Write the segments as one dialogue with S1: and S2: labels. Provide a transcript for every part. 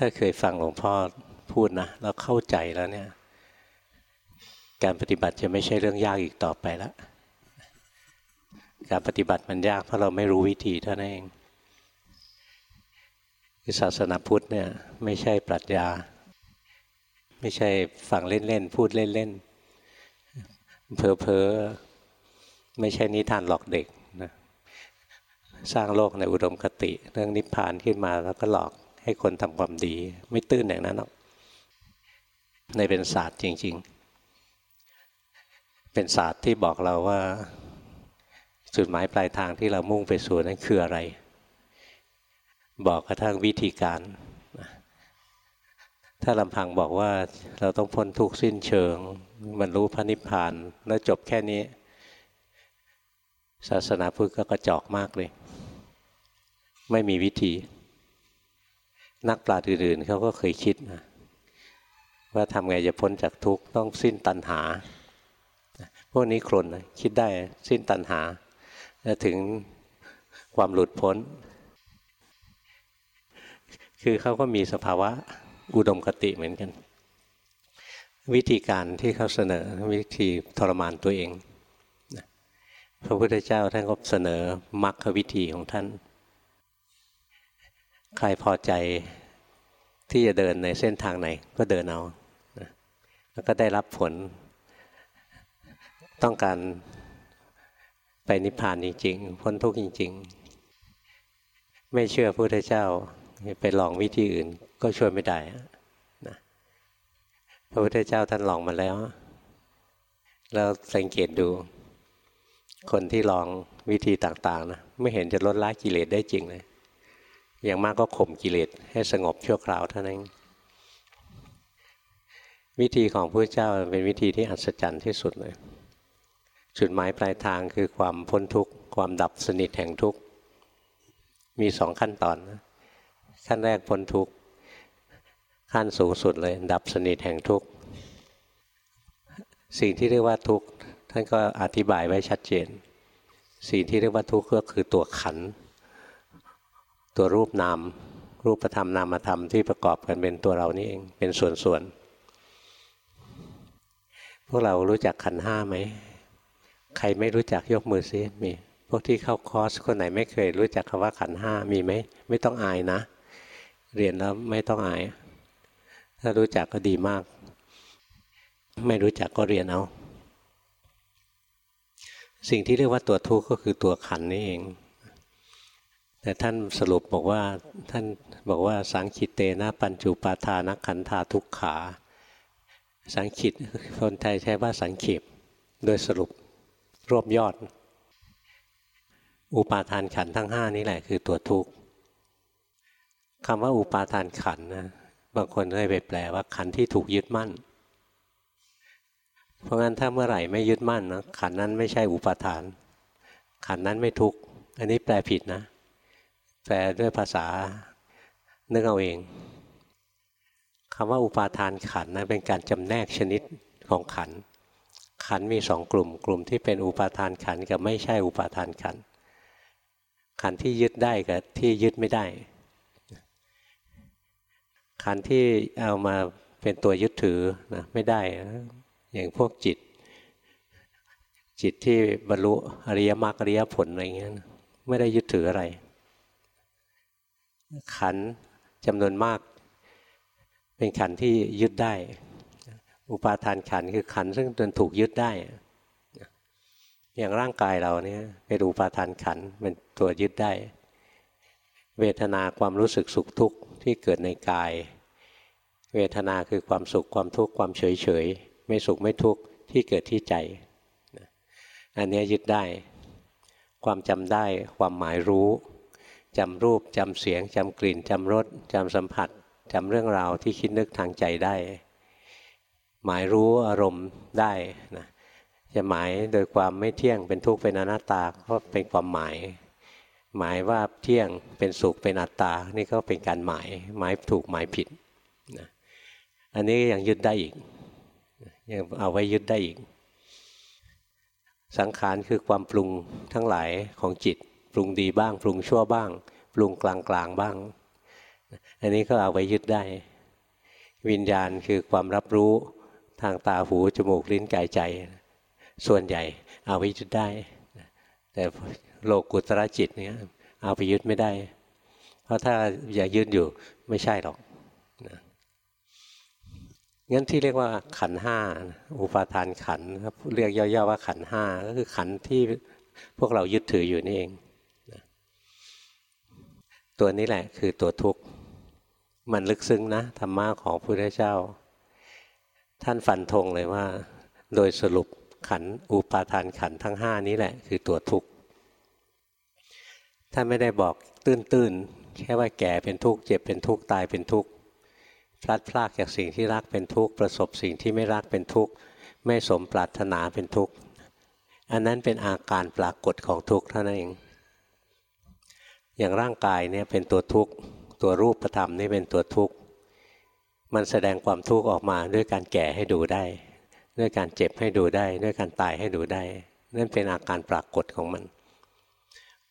S1: ถ้าเคยฟังหลวงพ่อพูดนะแล้วเข้าใจแล้วเนี่ย การปฏิบัติจะไม่ใช่เรื่องยากอีกต่อไปแล้วการปฏิบัติมันยากเพราะเราไม่รู้วิธีเท่านั้นเองคือศาสนาพุทธเนี่ยไม่ใช่ปรัชญา ไม่ใช่ฟังเล่นๆพูดเล่นๆเพอๆไม่ใช่นิทานหลอกเด็กนะสร้างโลกในอุดมคติ เรื่องนิพพานขึ้นมาแล้วก็หลอก ให้คนทำความดี ไม่ตื้นอย่างนั้นหรอกในเป็นศาสตร์จริง ๆ เป็นศาสตร์ที่บอกเราว่า จุดหมายปลายทางที่เรามุ่งไปสู่นั้นคืออะไร บอกกระทั่งวิธีการ ถ้าลำพังบอกว่าเราต้องพ้นทุกข์สิ้นเชิงบรรลุพระนิพพานแล้วจบแค่นี้ ศาสนาพุทธก็กระจอกมากเลย ไม่มีวิธี นักปราชญ์อื่นๆเขาก็เคยคิดนะว่าทำไงจะพ้นจากทุกข์ต้องสิ้นตัณหา พวกนี้ครนนะคิดได้สิ้นตัณหาถึงความหลุดพ้น คือเขาก็มีสภาวะอุดมคติเหมือนกัน วิธีการที่เขาเสนอวิธีทรมานตัวเองพระพุทธเจ้าท่านก็เสนอมรรควิธีของท่าน ใครพอใจที่จะเดินในเส้นทางไหน ก็เดินเอาแล้วก็ได้รับผล ต้องการไปนิพพานจริง ๆ พ้นทุกข์จริง ๆ ไม่เชื่อพระพุทธเจ้าไปลองวิธีอื่นก็ช่วยไม่ได้นะพระพุทธเจ้าท่านลองมาแล้ว แล้วสังเกตดู คนที่ลองวิธีต่าง ๆ นะ ไม่เห็นจะลดละกิเลสได้จริงเลย อย่างมากก็ข่มกิเลสให้สงบชั่วคราวเท่านั้น วิธีของพระเจ้าเป็นวิธีที่อัศจรรย์ที่สุดเลย จุดหมายปลายทางคือความพ้นทุกข์ ความดับสนิทแห่งทุกข์ มีสองขั้นตอนนะขั้นแรกพ้นทุกข์ ขั้นสูงสุดเลย ดับสนิทแห่งทุกข์ สิ่งที่เรียกว่าทุกข์ ท่านก็อธิบายไว้ชัดเจน สิ่งที่เรียกว่าทุกข์ก็คือตัวขันธ์ ตัวรูปนาม รูปธรรมนามธรรมที่ประกอบกันเป็นตัวเรานี่เองเป็นส่วนๆพวกเรารู้จักขันห้าไหมใครไม่รู้จักยกมือซิมีพวกที่เข้าคอร์สคนไหนไม่เคยรู้จักคำว่าขันห้ามีไหมไม่ต้องอายนะ เรียนแล้วไม่ต้องอาย ถ้ารู้จักก็ดีมาก ไม่รู้จักก็เรียนเอา สิ่งที่เรียกว่าตัวทุกข์ก็คือตัวขันนี่เอง แต่ท่านสรุปบอกว่าท่านบอกว่าสังคิตเตนะปัญจุปาทานขันธาทุกขา สังคิตคนไทยใช้ว่าสังเขปโดยสรุปรวบยอด อุปาทานขันทั้งห้านี้แหละคือตัวทุกข์คำว่าอุปาทานขันนะบางคนเคยไปแปลว่าขันที่ถูกยึดมั่น เพราะงั้นถ้าเมื่อไหร่ไม่ยึดมั่นนะขันนั้นไม่ใช่อุปาทาน ขันนั้นไม่ทุกข์อันนี้แปลผิดนะ แปลด้วยภาษานึกเอาเองคำว่าอุปาทานขันนะเป็นการจำแนกชนิดของขัน ขันมีสองกลุ่ม กลุ่มที่เป็นอุปาทานขันกับไม่ใช่อุปาทานขัน ขันที่ยึดได้กับที่ยึดไม่ได้ ขันที่เอามาเป็นตัวยึดถือนะไม่ได้ อย่างพวกจิต จิตที่บรรลุอริยมรรคอริยผลอะไรเงี้ยไม่ได้ยึดถืออะไร ขันจำนวนมาก เป็นขันที่ยึดได้ อุปาทานขันคือขันซึ่งนถูกยึดได้ อย่างร่างกายเราเนี่ยเป็นอุปาทานขันเป็นตัวยึดได้ เวทนาความรู้สึกสุขทุกข์ที่เกิดในกาย เวทนาคือความสุขความทุกข์ความเฉยเฉยไม่สุขไม่ทุกข์ที่เกิดที่ใจ อันนี้ยึดได้ ความจำได้ความหมายรู้ จำรูปจำเสียงจำกลิ่นจำรสจำสัมผัสจำเรื่องราวที่คิดนึกทางใจได้ หมายรู้อารมณ์ได้นะจะหมายโดยความไม่เที่ยงเป็นทุกข์เป็นอนัตตาก็เป็นความหมาย หมายว่าเที่ยงเป็นสุขเป็นอัตตา นี่ก็เป็นการหมายหมายถูกหมายผิดนะอันนี้ยังยึดได้อีกยังเอาไว้ยึดได้อีก สังขารคือความปรุงทั้งหลายของจิต รุงดีบ้าง ปรุงชั่วบ้าง ปรุงกลางกลางบ้าง อันนี้ก็เอาไว้ยึดได้ วิญญาณคือความรับรู้ทางตาหูจมูกลิ้นกายใจ ส่วนใหญ่เอาไว้ยึดได้ แต่โลกุตระจิตเนี่ยเอาไปยึดไม่ได้ เพราะถ้าอย่ายึดอยู่ไม่ใช่หรอกนะงั้นที่เรียกว่าขันห้าอุปาทานขันเรียกย่อๆว่าขันห้าก็คือขันที่พวกเรายึดถืออยู่นี่เอง ตัวนี้แหละคือตัวทุกข์ มันลึกซึ้งนะธรรมะของพระพุทธเจ้า ท่านฟันธงเลยว่า โดยสรุปขันอุปาทานขันทั้งห้านี้แหละ คือตัวทุกข์ท่านไม่ได้บอกตื้นๆแค่ว่าแก่เป็นทุกข์เจ็บเป็นทุกข์ตายเป็นทุกข์พลัดพรากจากสิ่งที่รักเป็นทุกข์ประสบสิ่งที่ไม่รักเป็นทุกข์ไม่สมปรารถนาเป็นทุกข์อันนั้นเป็นอาการปรากฏของทุกข์เท่านั้นเอง อย่างร่างกายเนี่ยเป็นตัวทุกข์ตัวรูปธรรมนี่เป็นตัวทุกข์มันแสดงความทุกข์ออกมาด้วยการแก่ให้ดูได้ ด้วยการเจ็บให้ดูได้ ด้วยการตายให้ดูได้ นั่นเป็นอาการปรากฏของมัน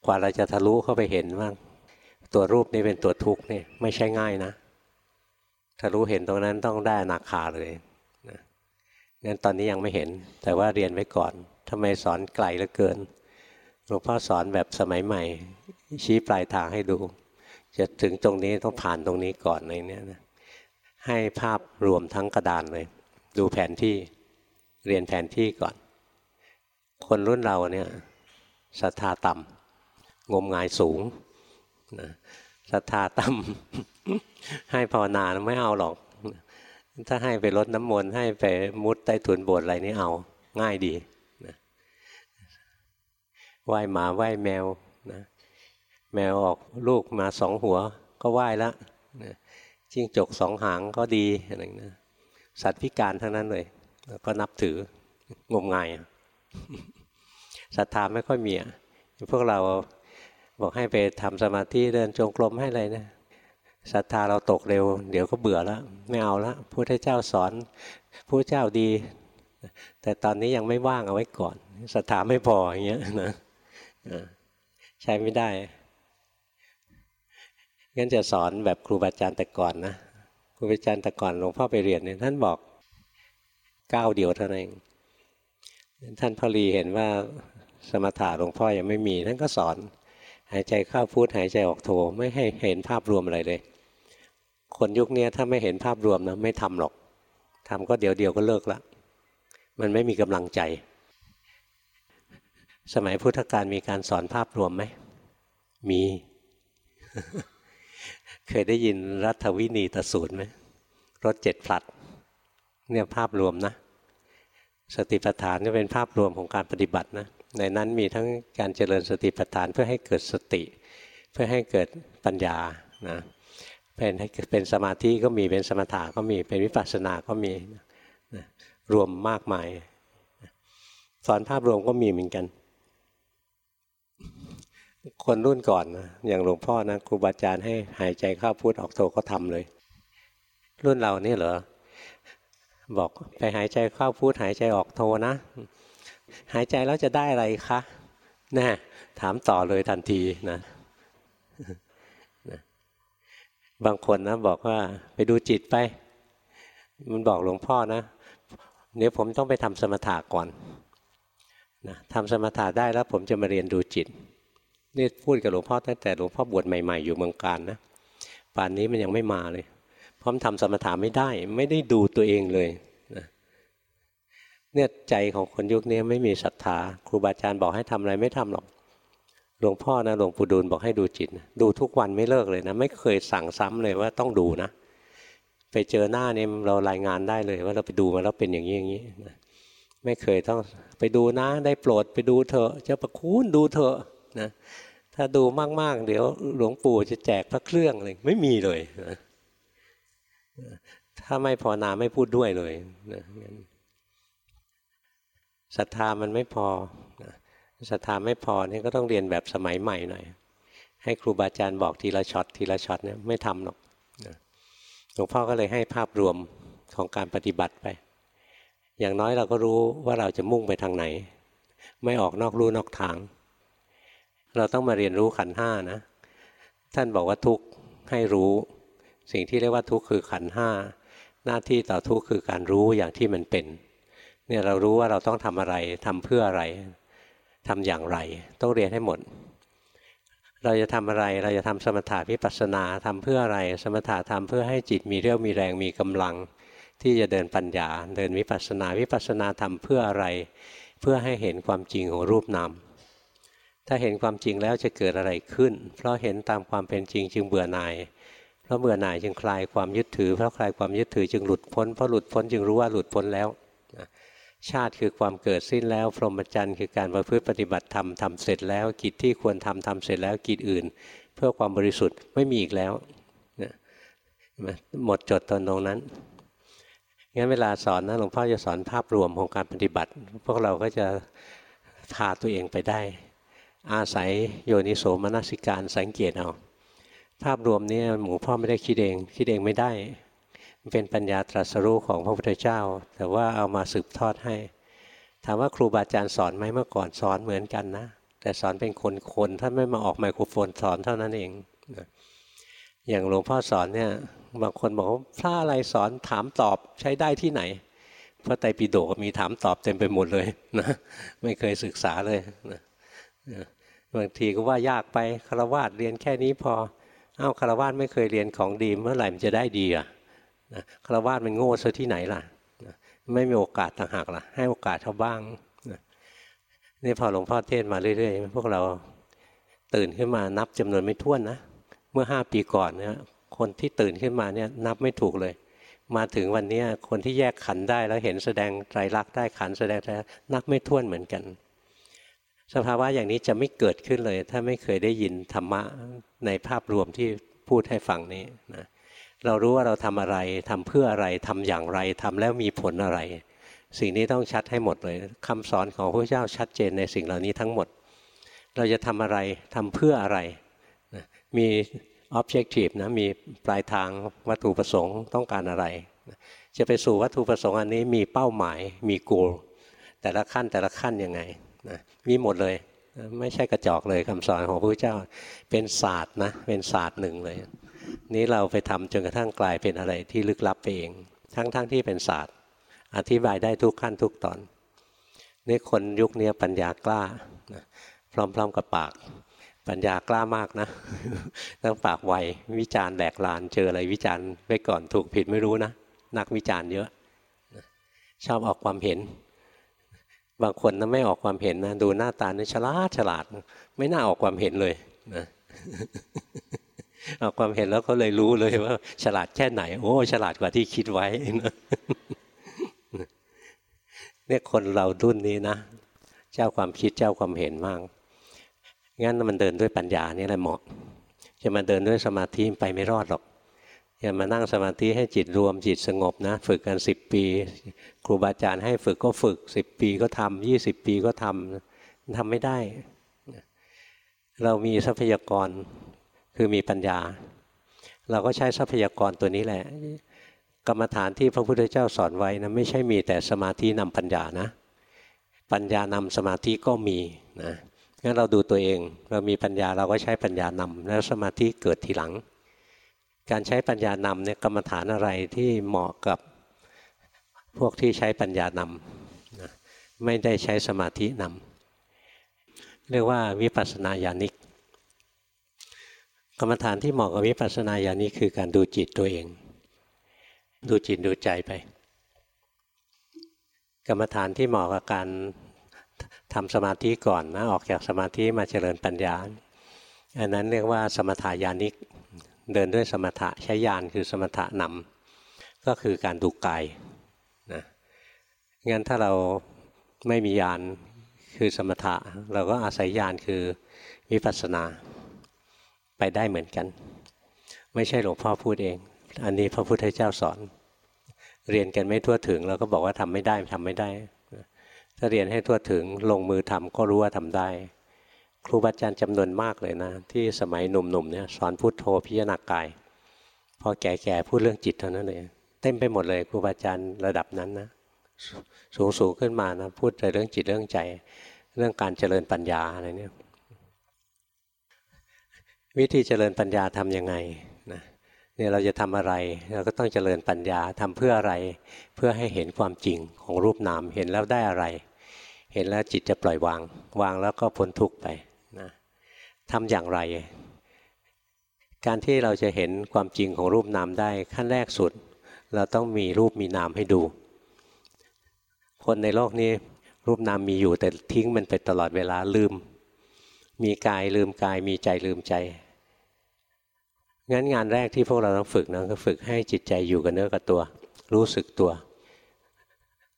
S1: กว่าเราจะทะลุเข้าไปเห็นว่าตัวรูปนี้เป็นตัวทุกข์นี่ไม่ใช่ง่ายนะทะลุเห็นตรงนั้นต้องได้นาคาเลยนะงั้นตอนนี้ยังไม่เห็น แต่ว่าเรียนไว้ก่อนทำไมสอนไกลเหลือเกินหลวงพ่อสอนแบบสมัยใหม่ ชี้ปลายทางให้ดู จะถึงตรงนี้ต้องผ่านตรงนี้ก่อนในนี้นะให้ภาพรวมทั้งกระดานเลย ดูแผนที่เรียนแผนที่ก่อน คนรุ่นเราเนี่ยศรัทธาต่ำงมงายสูงนะศรัทธาต่ำให้ภาวนาไม่เอาหรอก ถ้าให้ไปลดน้ำมนต์ให้ไปมุดใต้ถุนโบสถ์อะไรนี่เอาง่ายดีนะไหว้หมาไหว้แมวนะ แมวออกลูกมาสองหัวก็ไหว้แล้วนะจิ้งจกสองหางก็ดีอะไรนะสัตว์พิการทั้งนั้นเลยแล้วก็นับถืองมงายศรัทธาไม่ค่อยมีพวกเราบอกให้ไปทำสมาธิเดินจงกรมให้อะไรนะศรัทธาเราตกเร็ว เดี๋ยวก็เบื่อแล้วไม่เอาละพระเจ้าสอนพระเจ้าดี แต่ตอนนี้ยังไม่ว่างเอาไว้ก่อนศรัทธาไม่พออย่างเงี้ยนะใช้ไม่ได้ งั้นจะสอนแบบครูบาอาจารย์แต่ก่อนนะครูบาอาจารย์แต่ก่อนหลวงพ่อไปเรียนเนี่ยท่านบอกก้าวเดียวเท่านั้นเองท่านพอรีเห็นว่าสมถะหลวงพ่อยังไม่มีท่านก็สอน หายใจเข้าพุทหายใจออกโทไม่ให้เห็นภาพรวมอะไรเลย คนยุคนี้ถ้าไม่เห็นภาพรวมนะไม่ทำหรอกทำก็เดี๋ยวเดียวก็เลิกละมันไม่มีกำลังใจ สมัยพุทธกาลมีการสอนภาพรวมไหมมี เคยได้ยินรัฐวินีตสูตรไหมรถเจ็ดผลัด เนี่ยภาพรวมนะ สติปัฏฐานนี่เป็นภาพรวมของการปฏิบัตินะในนั้นมีทั้งการเจริญสติปัฏฐานเพื่อให้เกิดสติ เพื่อให้เกิดปัญญานะเป็นเป็นสมาธิก็มีเป็นสมถะก็มีเป็นวิปัสสนาก็มีนะรวมมากมายสอนภาพรวมก็มีเหมือนกัน คนรุ่นก่อนนะอย่างหลวงพ่อนะครูบาอาจารย์ให้หายใจเข้าพุทออกโทก็ทำเลย รุ่นเรานี่เหรอบอกไปหายใจเข้าพุทหายใจออกโทนะ หายใจแล้วจะได้อะไรคะแน่ถามต่อเลยทันทีนะบางคนนะบอกว่าไปดูจิตไป มันบอกหลวงพ่อนะเดี๋ยวผมต้องไปทำสมถะก่อนนะทำสมถะได้แล้วผมจะมาเรียนดูจิต นี่พูดกับหลวงพ่อตั้งแต่หลวงพ่อบวชใหม่ๆอยู่เมืองการนะป่านนี้มันยังไม่มาเลย พร้อมทำสมถะไม่ได้ ไม่ได้ดูตัวเองเลยเนี่ยใจของคนยุคนี้ไม่มีศรัทธาครูบาอาจารย์บอกให้ทำอะไรไม่ทำหรอกหลวงพ่อนะหลวงปู่ดูลบอกให้ดูจิต ดูทุกวันไม่เลิกเลยนะไม่เคยสั่งซ้ำเลยว่าต้องดูนะ ไปเจอหน้าเนี่ยเรารายงานได้เลย ว่าเราไปดูมาแล้วเป็นอย่างนี้อย่างนี้นะไม่เคยต้องไปดูนะ ได้โปรดไปดูเถอะเจ้าประคุณดูเถอะนะ ถ้าดูมากๆ เดี๋ยวหลวงปู่จะแจกพระเครื่องอะไรไม่มีเลยนะถ้าไม่พอนาไม่พูดด้วยเลยนะศรัทธามันไม่พอศรัทธาไม่พอนี่ก็ต้องเรียนแบบสมัยใหม่หน่อย ให้ครูบาอาจารย์บอกทีละช็อตทีละช็อตเนี่ยไม่ทำหรอกหลวงพ่อก็เลยให้ภาพรวมของการปฏิบัติไป อย่างน้อยเราก็รู้ว่าเราจะมุ่งไปทางไหน ไม่ออกนอกรูนอกทาง เราต้องมาเรียนรู้ขันห้านะ ท่านบอกว่าทุกข์ให้รู้ สิ่งที่เรียกว่าทุกข์คือขันห้าหน้าที่ต่อทุกข์คือการรู้อย่างที่มันเป็นเนี่ยเรารู้ว่าเราต้องทำอะไรทำเพื่ออะไรทำอย่างไร ต้องเรียนให้หมด เราจะทำอะไรเราจะทำสมถะวิปัสสนาทำเพื่ออะไร สมถะทำเพื่อให้จิตมีเรี่ยวมีแรงมีกำลัง ที่จะเดินปัญญา เดินวิปัสสนาวิปัสสนาทำเพื่ออะไร เพื่อให้เห็นความจริงของรูปนาม ถ้าเห็นความจริงแล้วจะเกิดอะไรขึ้น เพราะเห็นตามความเป็นจริงจึงเบื่อหน่าย เพราะเบื่อหน่ายจึงคลายความยึดถือ เพราะคลายความยึดถือจึงหลุดพ้น เพราะหลุดพ้นจึงรู้ว่าหลุดพ้นแล้ว ชาติคือความเกิดสิ้นแล้ว พรหมจรรย์คือการประพฤติปฏิบัติธรรมทำเสร็จแล้ว กิจที่ควรทำทำเสร็จแล้วกิจอื่น เพื่อความบริสุทธิ์ไม่มีอีกแล้ว หมดจดตอนตรงนั้นงั้นเวลาสอนนะหลวงพ่อจะสอนภาพรวมของการปฏิบัติ พวกเราก็จะพาตัวเองไปได้ อาศัยโยนิโสมนสิการสังเกตเอาภาพรวมนี้หมูพ่อไม่ได้คิดเอง คิดเองไม่ได้เป็นปัญญาตรัสรู้ของพระพุทธเจ้า แต่ว่าเอามาสืบทอดให้ ถามว่าครูบาอาจารย์สอนไหมเมื่อก่อนสอนเหมือนกันนะ แต่สอนเป็นคนๆท่านไม่มาออกไมโครโฟนสอนเท่านั้นเอง อย่างหลวงพ่อสอนเนี่ยบางคนบอกว่าพระอะไรสอนถามตอบใช้ได้ที่ไหนพระไตรปิฎกมีถามตอบเต็มไปหมดเลยนะไม่เคยศึกษาเลยนะ บางทีก็ว่ายากไปคารวาสเรียนแค่นี้พอเอ้าคารวาสไม่เคยเรียนของดีเมื่อไหร่มันจะได้ดีอะคารวาสมันโง่ซะที่ไหนล่ะไม่มีโอกาสต่างหากล่ะ ให้โอกาสเขาบ้างนี่พอหลวงพ่อเทศมาเรื่อยๆพวกเราตื่นขึ้นมานับจำนวนไม่ถ้วนนะเมื่อห้าปีก่อนเนี่ยคนที่ตื่นขึ้นมาเนี่ยนับไม่ถูกเลย มาถึงวันนี้คนที่แยกขันได้แล้วเห็นแสดงไตรลักษณ์ได้ขันแสดงไตรนับไม่ถ้วนเหมือนกัน สภาวะอย่างนี้จะไม่เกิดขึ้นเลย ถ้าไม่เคยได้ยินธรรมะในภาพรวมที่พูดให้ฟังนี้นะเรารู้ว่าเราทำอะไรทำเพื่ออะไรทำอย่างไรทำแล้วมีผลอะไร สิ่งนี้ต้องชัดให้หมดเลยคำสอนของพระเจ้าชัดเจนในสิ่งเหล่านี้ทั้งหมด เราจะทำอะไรทำเพื่ออะไรนะมี objective นะมีปลายทางวัตถุประสงค์ต้องการอะไร จะไปสู่วัตถุประสงค์อันนี้มีเป้าหมายมี goal แต่ละขั้นแต่ละขั้นยังไง นะมีหมดเลย ไม่ใช่กระจอกเลยคำสอนของพระเจ้า เป็นศาสตร์นะ เป็นศาสตร์หนึ่งเลย นี้เราไปทำจนกระทั่งกลายเป็นอะไรที่ลึกลับไปเอง ทั้งๆทที่เป็นศาสตร์ อธิบายได้ทุกขั้นทุกตอน นี่คนยุคนี้ปัญญากล้าพร้อม ๆ กับปาก ปัญญากล้ามากนะต้องปากไววิจารณ์แหลกลานเจออะไรวิจารณ์ไว้ก่อนถูกผิดไม่รู้นะนักวิจารณ์เยอะชอบออกความเห็น บางคนนะไม่ออกความเห็นนะดูหน้าตาเนี่ยฉลาดฉลาด ไม่น่าออกความเห็นเลยนะออกความเห็นแล้วเขาเลยรู้เลยว่า ฉลาดแค่ไหน โอ้ ฉลาดกว่าที่คิดไว้นะเนี่ยคนเราดุ่นนี้นะเจ้าความคิดเจ้าความเห็นมากงั้นมันเดินด้วยปัญญานี่แหละเหมาะ จะมาเดินด้วยสมาธิไปไม่รอดหรอก อย่ามานั่งสมาธิให้จิตรวมจิตสงบนะ ฝึกกันสิบปี ครูบาอาจารย์ให้ฝึกก็ฝึกสิบปีก็ทำยี่สิบปีก็ทำทำไม่ได้ เรามีทรัพยากรคือมีปัญญา เราก็ใช้ทรัพยากรตัวนี้แหละ กรรมฐานที่พระพุทธเจ้าสอนไว้นะไม่ใช่มีแต่สมาธินำปัญญานะ ปัญญานำสมาธิก็มีนะงั้นเราดูตัวเอง เรามีปัญญาเราก็ใช้ปัญญานำแล้วสมาธิเกิดทีหลัง การใช้ปัญญานำเนี่ยกรรมฐานอะไรที่เหมาะกับพวกที่ใช้ปัญญานำนะไม่ได้ใช้สมาธินำเรียกว่าวิปัสสนาญาณิก กรรมฐานที่เหมาะกับวิปัสสนาญาณิกคือการดูจิตตัวเอง ดูจิตดูใจไป กรรมฐานที่เหมาะกับการทำสมาธิก่อนนะออกจากสมาธิมาเจริญปัญญาอันนั้นเรียกว่าสมถายานิก เดินด้วยสมถะใช้ยานคือสมถะนำก็คือการดูกายนะงั้นถ้าเราไม่มียานคือสมถะ เราก็อาศัยยานคือวิปัสสนาไปได้เหมือนกัน ไม่ใช่หลวงพ่อพูดเอง อันนี้พระพุทธเจ้าสอน เรียนกันไม่ทั่วถึงเราก็บอกว่าทำไม่ได้ทำไม่ได้ ถ้าเรียนให้ทั่วถึงลงมือทำก็รู้ว่าทำได้ ครูบาอาจารย์จำนวนมากเลยนะ ที่สมัยหนุ่มๆเนี่ยสอนพุทโธพิจารณากาย พอแก่ๆพูดเรื่องจิตเท่านั้นเลยเต็มไปหมดเลยครูบาอาจารย์ระดับนั้นนะสูงสูงขึ้นมานะพูดแต่เรื่องจิตเรื่องใจ เรื่องการเจริญปัญญาอะไรเนี่ยวิธีเจริญปัญญาทํำยังไงนะเนี่ยเราจะทำอะไรเราก็ต้องเจริญปัญญาทำเพื่ออะไร เพื่อให้เห็นความจริงของรูปนามเห็นแล้วได้อะไร เห็นแล้วจิตจะปล่อยวาง วางแล้วก็พ้นทุกข์ไป ทำอย่างไร การที่เราจะเห็นความจริงของรูปนามได้ขั้นแรกสุด เราต้องมีรูปมีนามให้ดู คนในโลกนี้รูปนามมีอยู่แต่ทิ้งมันไปตลอดเวลาลืม มีกายลืมกายมีใจลืมใจงั้นงานแรกที่พวกเราต้องฝึกนะก็ฝึกให้จิตใจอยู่กับเนื้อกับตัว รู้สึกตัว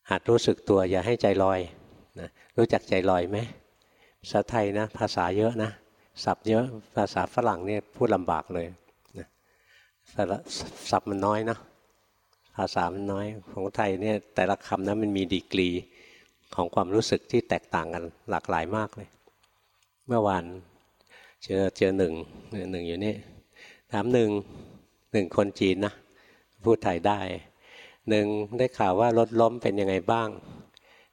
S1: หัดรู้สึกตัวอย่าให้ใจลอยนะรู้จักใจลอยไหมภาษาไทยนะ ภาษาเยอะนะ ศัพท์เยอะภาษาฝรั่งเนี่ยพูดลำบากเลยนะศัพท์มันน้อยนะภาษามันน้อยของไทยเนี่ยแต่ละคำนะมันมีดีกรีของความรู้สึกที่แตกต่างกันหลากหลายมากเลย เมื่อวานเจอเจอหนึ่งหนึ่งอยู่นี่ถามหนึ่งหนึ่งคนจีนนะพูดไทยได้หนึ่งได้ข่าวว่ารถล้มเป็นยังไงบ้าง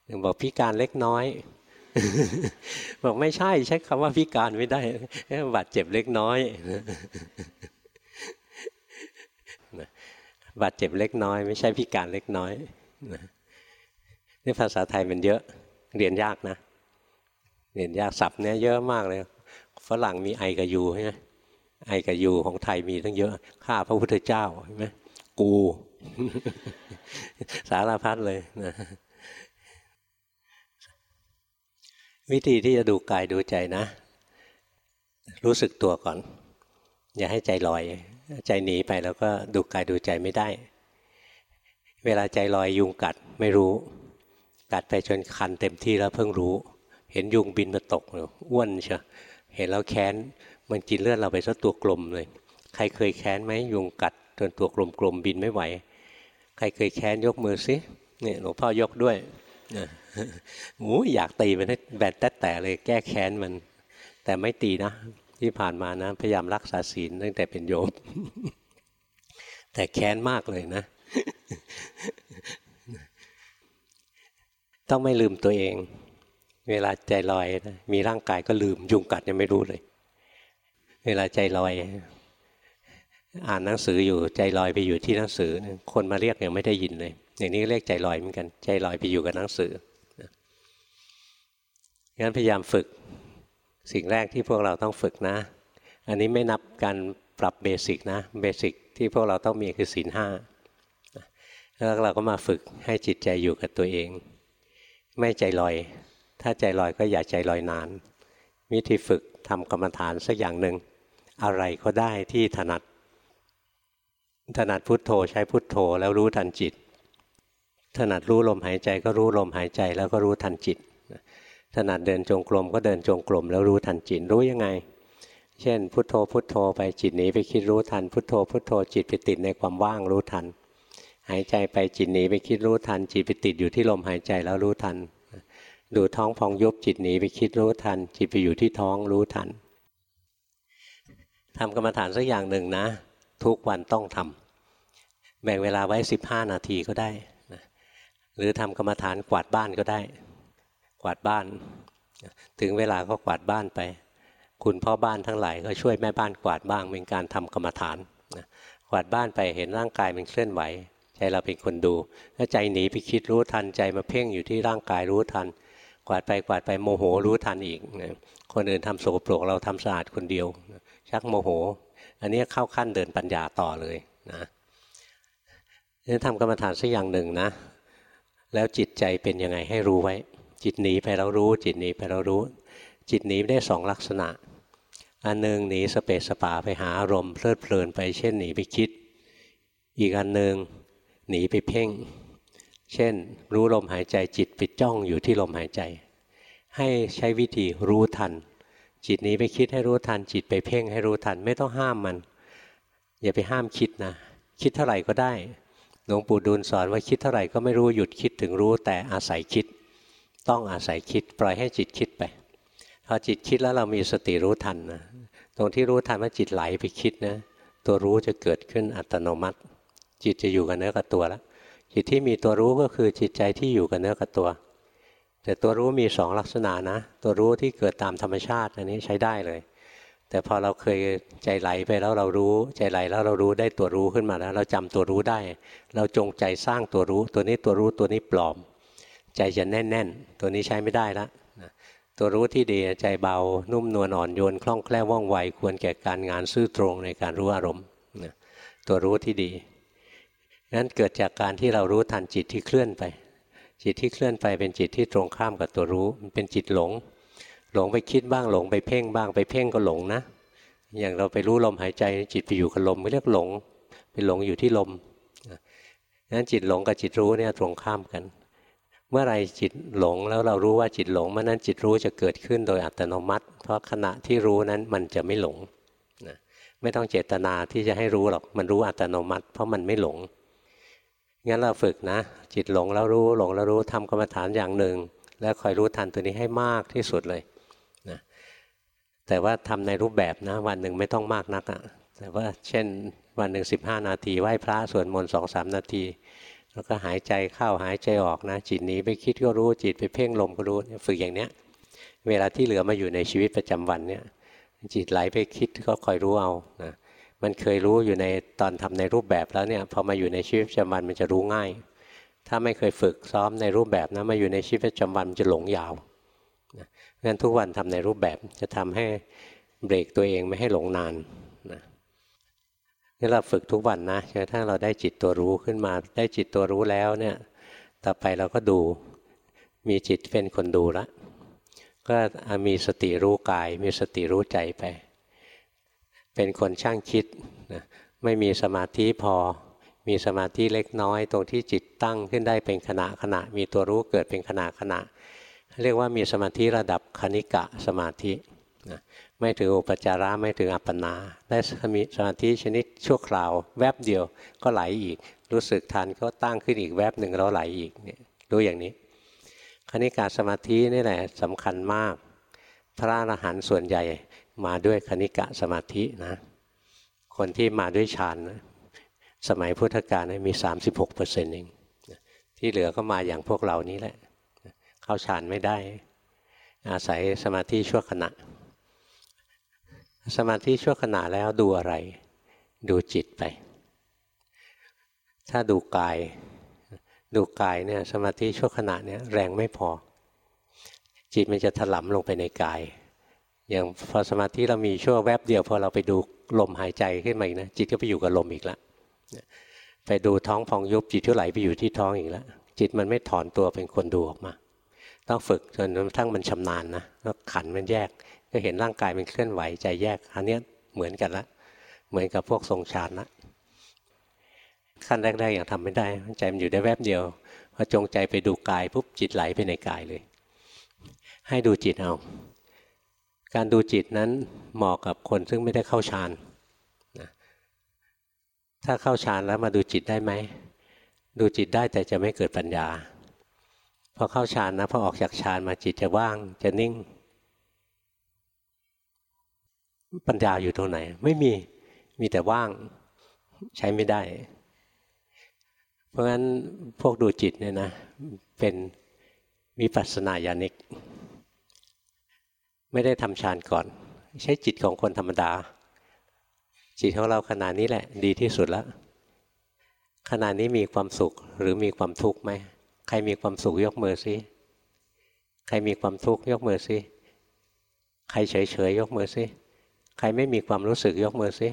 S1: หนึ่งบอกพิการเล็กน้อย บอกไม่ใช่ใช้คำว่าพิการไม่ได้บาดเจ็บเล็กน้อยบาดเจ็บเล็กน้อย ไม่ใช่พิการเล็กน้อยนี่ภาษาไทยมันเยอะ เรียนยากนะ เรียนยากศัพท์เนี้ยเยอะมากเลย ฝรั่งมีไอกับยูใช่ไหมไอกับยูของไทยมีทั้งเยอะ ข้าพระพุทธเจ้าใช่ไหมกู สารพัดเลยนะ วิธีที่จะดูกายดูใจนะ รู้สึกตัวก่อน อย่าให้ใจลอย ใจหนีไปแล้วก็ดูกายดูใจไม่ได้ เวลาใจลอยยุงกัดไม่รู้ กัดไปจนคันเต็มที่แล้วเพิ่งรู้ เห็นยุงบินมาตกอ้วนเชียเห็นแล้วแค้นมันกินเลือดเราไปซะตัวกลมเลย ใครเคยแค้นไหมยุงกัดจนตัวกลมๆบินไม่ไหว ใครเคยแค้นยกมือสิเนี่ยหลวงพ่อยกด้วย โอ้อยากตีมันให้แบนแต่แต่เลยแก้แค้นมัน แต่ไม่ตีนะ ที่ผ่านมานะ พยายามรักษาศีลตั้งแต่เป็นโยม แต่แค้นมากเลยนะ ต้องไม่ลืมตัวเอง เวลาใจลอยนะมีร่างกายก็ลืม ยุงกัดยังไม่รู้เลย เวลาใจลอย อ่านหนังสืออยู่ใจลอยไปอยู่ที่หนังสือ คนมาเรียกยังไม่ได้ยินเลย อย่างนี้เรียกใจลอยเหมือนกัน ใจลอยไปอยู่กับหนังสืองั้นพยายามฝึกสิ่งแรกที่พวกเราต้องฝึกนะ อันนี้ไม่นับการปรับเบสิกนะเบสิกที่พวกเราต้องมีคือศีลห้าแล้วเราก็มาฝึกให้จิตใจอยู่กับตัวเอง ไม่ใจลอย ถ้าใจลอยก็อย่าใจลอยนาน วิธีฝึกทำกรรมฐานสักอย่างหนึ่งอะไรก็ได้ที่ถนัดถนัดพุทโธใช้พุทโธแล้วรู้ทันจิต ถนัดรู้ลมหายใจก็รู้ลมหายใจแล้วก็รู้ทันจิต ถนัดเดินจงกรมก็เดินจงกรมแล้วรู้ทันจิตรู้ยังไง เช่น พุทโธพุทโธไปจิตหนีไปคิดรู้ทัน พุทโธพุทโธจิตไปติดในความว่างรู้ทัน หายใจไปจิตหนีไปคิดรู้ทัน จิตไปติดอยู่ที่ลมหายใจแล้วรู้ทัน ดูท้องพองยุบจิตหนีไปคิดรู้ทัน จิตไปอยู่ที่ท้องรู้ทันทำกรรมฐานสักอย่างหนึ่งนะ ทุกวันต้องทำแบ่งเวลาไว้สิบห้านาทีก็ได้ หรือทำกรรมฐานกวาดบ้านก็ได้ กวาดบ้าน ถึงเวลาก็กวาดบ้านไป คุณพ่อบ้านทั้งหลายก็ช่วยแม่บ้านกวาดบ้างเป็นการทำกรรมฐานนะกวาดบ้านไปเห็นร่างกายมันเคลื่อนไหว ใจเราเป็นคนดูถ้าใจหนีไปคิดรู้ทันใจมาเพ่งอยู่ที่ร่างกายรู้ทัน กวาดไปกวาดไปโมโหรู้ทันอีกนะคนอื่นทำโสโปรกเราทำสะอาดคนเดียวชักโมโห อันนี้เข้าขั้นเดินปัญญาต่อเลยนะนี่ทำกรรมฐานสักอย่างหนึ่งนะ แล้วจิตใจเป็นยังไงให้รู้ไว้ จิตหนีไปเรารู้ จิตหนีไปเรารู้ จิตหนีได้สองลักษณะ อันหนึ่งหนีสเปสสปาไปหาอารมณ์เพลิดเพลินไปเช่นหนีไปคิด อีกอันหนึ่งหนีไปเพ่ง เช่น รู้ลมหายใจจิตไปจ้องอยู่ที่ลมหายใจ ให้ใช้วิธีรู้ทัน จิตนี้ไปคิดให้รู้ทัน จิตไปเพ่งให้รู้ทันไม่ต้องห้ามมัน อย่าไปห้ามคิดนะ คิดเท่าไหร่ก็ได้ หลวงปู่ดูลสอนว่าคิดเท่าไหร่ก็ไม่รู้หยุดคิดถึงรู้แต่อาศัยคิด ต้องอาศัยคิด ปล่อยให้จิตคิดไปพอจิตคิดแล้วเรามีสติรู้ทันนะตรงที่รู้ทันว่าจิตไหลไปคิดนะตัวรู้จะเกิดขึ้นอัตโนมัติ จิตจะอยู่กับเนื้อกับตัวแล้วจิตที่มีตัวรู้ก็คือจิตใจที่อยู่กับเนื้อกับตัว แต่ตัวรู้มีสองลักษณะนะ ตัวรู้ที่เกิดตามธรรมชาติอันนี้ใช้ได้เลย แต่พอเราเคยใจไหลไปแล้วเรารู้ ใจไหลแล้วเรารู้ได้ตัวรู้ขึ้นมาแล้ว เราจำตัวรู้ได้ เราจงใจสร้างตัวรู้ ตัวนี้ตัวรู้ตัวนี้ปลอม ใจจะแน่น ๆ ตัวนี้ใช้ไม่ได้ละตัวรู้ที่ดีใจเบานุ่มนวลอ่อนโยนคล่องแคล่วว่องไวควรแก่การงานซื่อตรงในการรู้อารมณ์ตัวรู้ที่ดีนั้นเกิดจากการที่เรารู้ทันจิตที่เคลื่อนไป จิตที่เคลื่อนไปเป็นจิตที่ตรงข้ามกับตัวรู้ มันเป็นจิตหลง หลงไปคิดบ้างหลงไปเพ่งบ้างไปเพ่งก็หลงนะ อย่างเราไปรู้ลมหายใจจิตไปอยู่กับลมไม่เรียกหลงไปหลงอยู่ที่ลมนั้นจิตหลงกับจิตรู้เนี่ยตรงข้ามกัน เมื่อไรจิตหลงแล้วเรารู้ว่าจิตหลงเมื่อนั้นจิตรู้จะเกิดขึ้นโดยอัตโนมัติ เพราะขณะที่รู้นั้นมันจะไม่หลงนะไม่ต้องเจตนาที่จะให้รู้หรอกมันรู้อัตโนมัติ เพราะมันไม่หลงงั้นเราฝึกนะ จิตหลงแล้วรู้หลงแล้วรู้ทำกรรมฐานอย่างหนึ่ง แล้วคอยรู้ทันตัวนี้ให้มากที่สุดเลย แต่ว่าทำในรูปแบบนะ วันหนึ่งไม่ต้องมากนักอะแต่ว่าเช่นวันหนึ่งสิบห้านาทีไหว้พระสวดมนต์สองสามนาที แล้วก็หายใจเข้าหายใจออกนะจิตหนีไปคิดก็รู้จิตไปเพ่งลมก็รู้ฝึกอย่างเนี้ย เวลาที่เหลือมาอยู่ในชีวิตประจำวันเนี่ย จิตไหลไปคิดก็คอยรู้เอานะมันเคยรู้อยู่ในตอนทำในรูปแบบแล้วเนี่ยพอมาอยู่ในชีวิตประจำวันมันจะรู้ง่าย ถ้าไม่เคยฝึกซ้อมในรูปแบบนะมาอยู่ในชีวิตประจำวันมันจะหลงยาว งั้นทุกวันทำในรูปแบบจะทำให้เบรกตัวเองไม่ให้หลงนานนะนี่เราฝึกทุกวันนะจนกระทั่งเราได้จิตตัวรู้ขึ้นมา ได้จิตตัวรู้แล้วเนี่ย ต่อไปเราก็ดูมีจิตเป็นคนดูละ ก็มีสติรู้กาย มีสติรู้ใจไป เป็นคนช่างคิดนะไม่มีสมาธิพอ มีสมาธิเล็กน้อย ตรงที่จิตตั้งขึ้นได้เป็นขณะขณะ มีตัวรู้เกิดเป็นขณะขณะ เรียกว่ามีสมาธิระดับคณิกะสมาธินะไม่ถึงอุปจาระไม่ถึงอัปปนาได้มีสมาธิชนิดชั่วคราว แวบเดียวก็ไหลอีก รู้สึกทันก็ตั้งขึ้นอีกแวบหนึ่งแล้วไหลอีกเนี่ยรู้อย่างนี้ คณิกาสมาธินี่แหละสำคัญมาก พระอรหันต์ส่วนใหญ่มาด้วยคณิกะสมาธินะคนที่มาด้วยฌานนะสมัยพุทธกาลมี 36เปอร์เซ็นต์เองที่เหลือก็มาอย่างพวกเรานี้แหละ เข้าฌานไม่ได้ อาศัยสมาธิชั่วขณะ สมาธิชั่วขณะแล้วดูอะไร ดูจิตไป ถ้าดูกาย ดูกายเนี่ยสมาธิชั่วขณะเนี่ยแรงไม่พอ จิตมันจะถลำลงไปในกาย อย่างพอสมาธิเรามีชั่วแวบเดียวพอเราไปดูลมหายใจขึ้นมาอีกนะจิตก็ไปอยู่กับลมอีกแล้วไปดูท้องพองยุบจิตก็ไหลไปอยู่ที่ท้องอีกแล้วจิตมันไม่ถอนตัวเป็นคนดูออกมา ต้องฝึกจนกระทั่งมันชำนาญนะแล้วขันมันแยก ก็เห็นร่างกายมันเคลื่อนไหวใจแยก อันนี้เหมือนกันละเหมือนกับพวกทรงฌานละขั้นแรกๆอย่างทำไม่ได้ใจมันอยู่ได้แวบเดียวพอจงใจไปดูกายปุ๊บจิตไหลไปในกายเลย ให้ดูจิตเอา การดูจิตนั้นเหมาะกับคนซึ่งไม่ได้เข้าฌานนะถ้าเข้าฌานแล้วมาดูจิตได้ไหมดูจิตได้แต่จะไม่เกิดปัญญา พอเข้าฌานนะพอออกจากฌานมาจิตจะว่าง จะนิ่ง ปัญญาอยู่ตรงไหน ไม่มีมีแต่ว่างใช้ไม่ได้ เพราะฉะนั้นพวกดูจิตเนี่ยนะ เป็นมีปัสนาญาณิก ไม่ได้ทำฌานก่อน ใช้จิตของคนธรรมดา จิตของเราขนาดนี้แหละ ดีที่สุดแล้วขณะนี้มีความสุขหรือมีความทุกข์ไหม ใครมีความสุขยกมือซิใครมีความทุกข์ยกมือซิใครเฉยเฉยยกมือซิใครไม่มีความรู้สึกยกมือซิ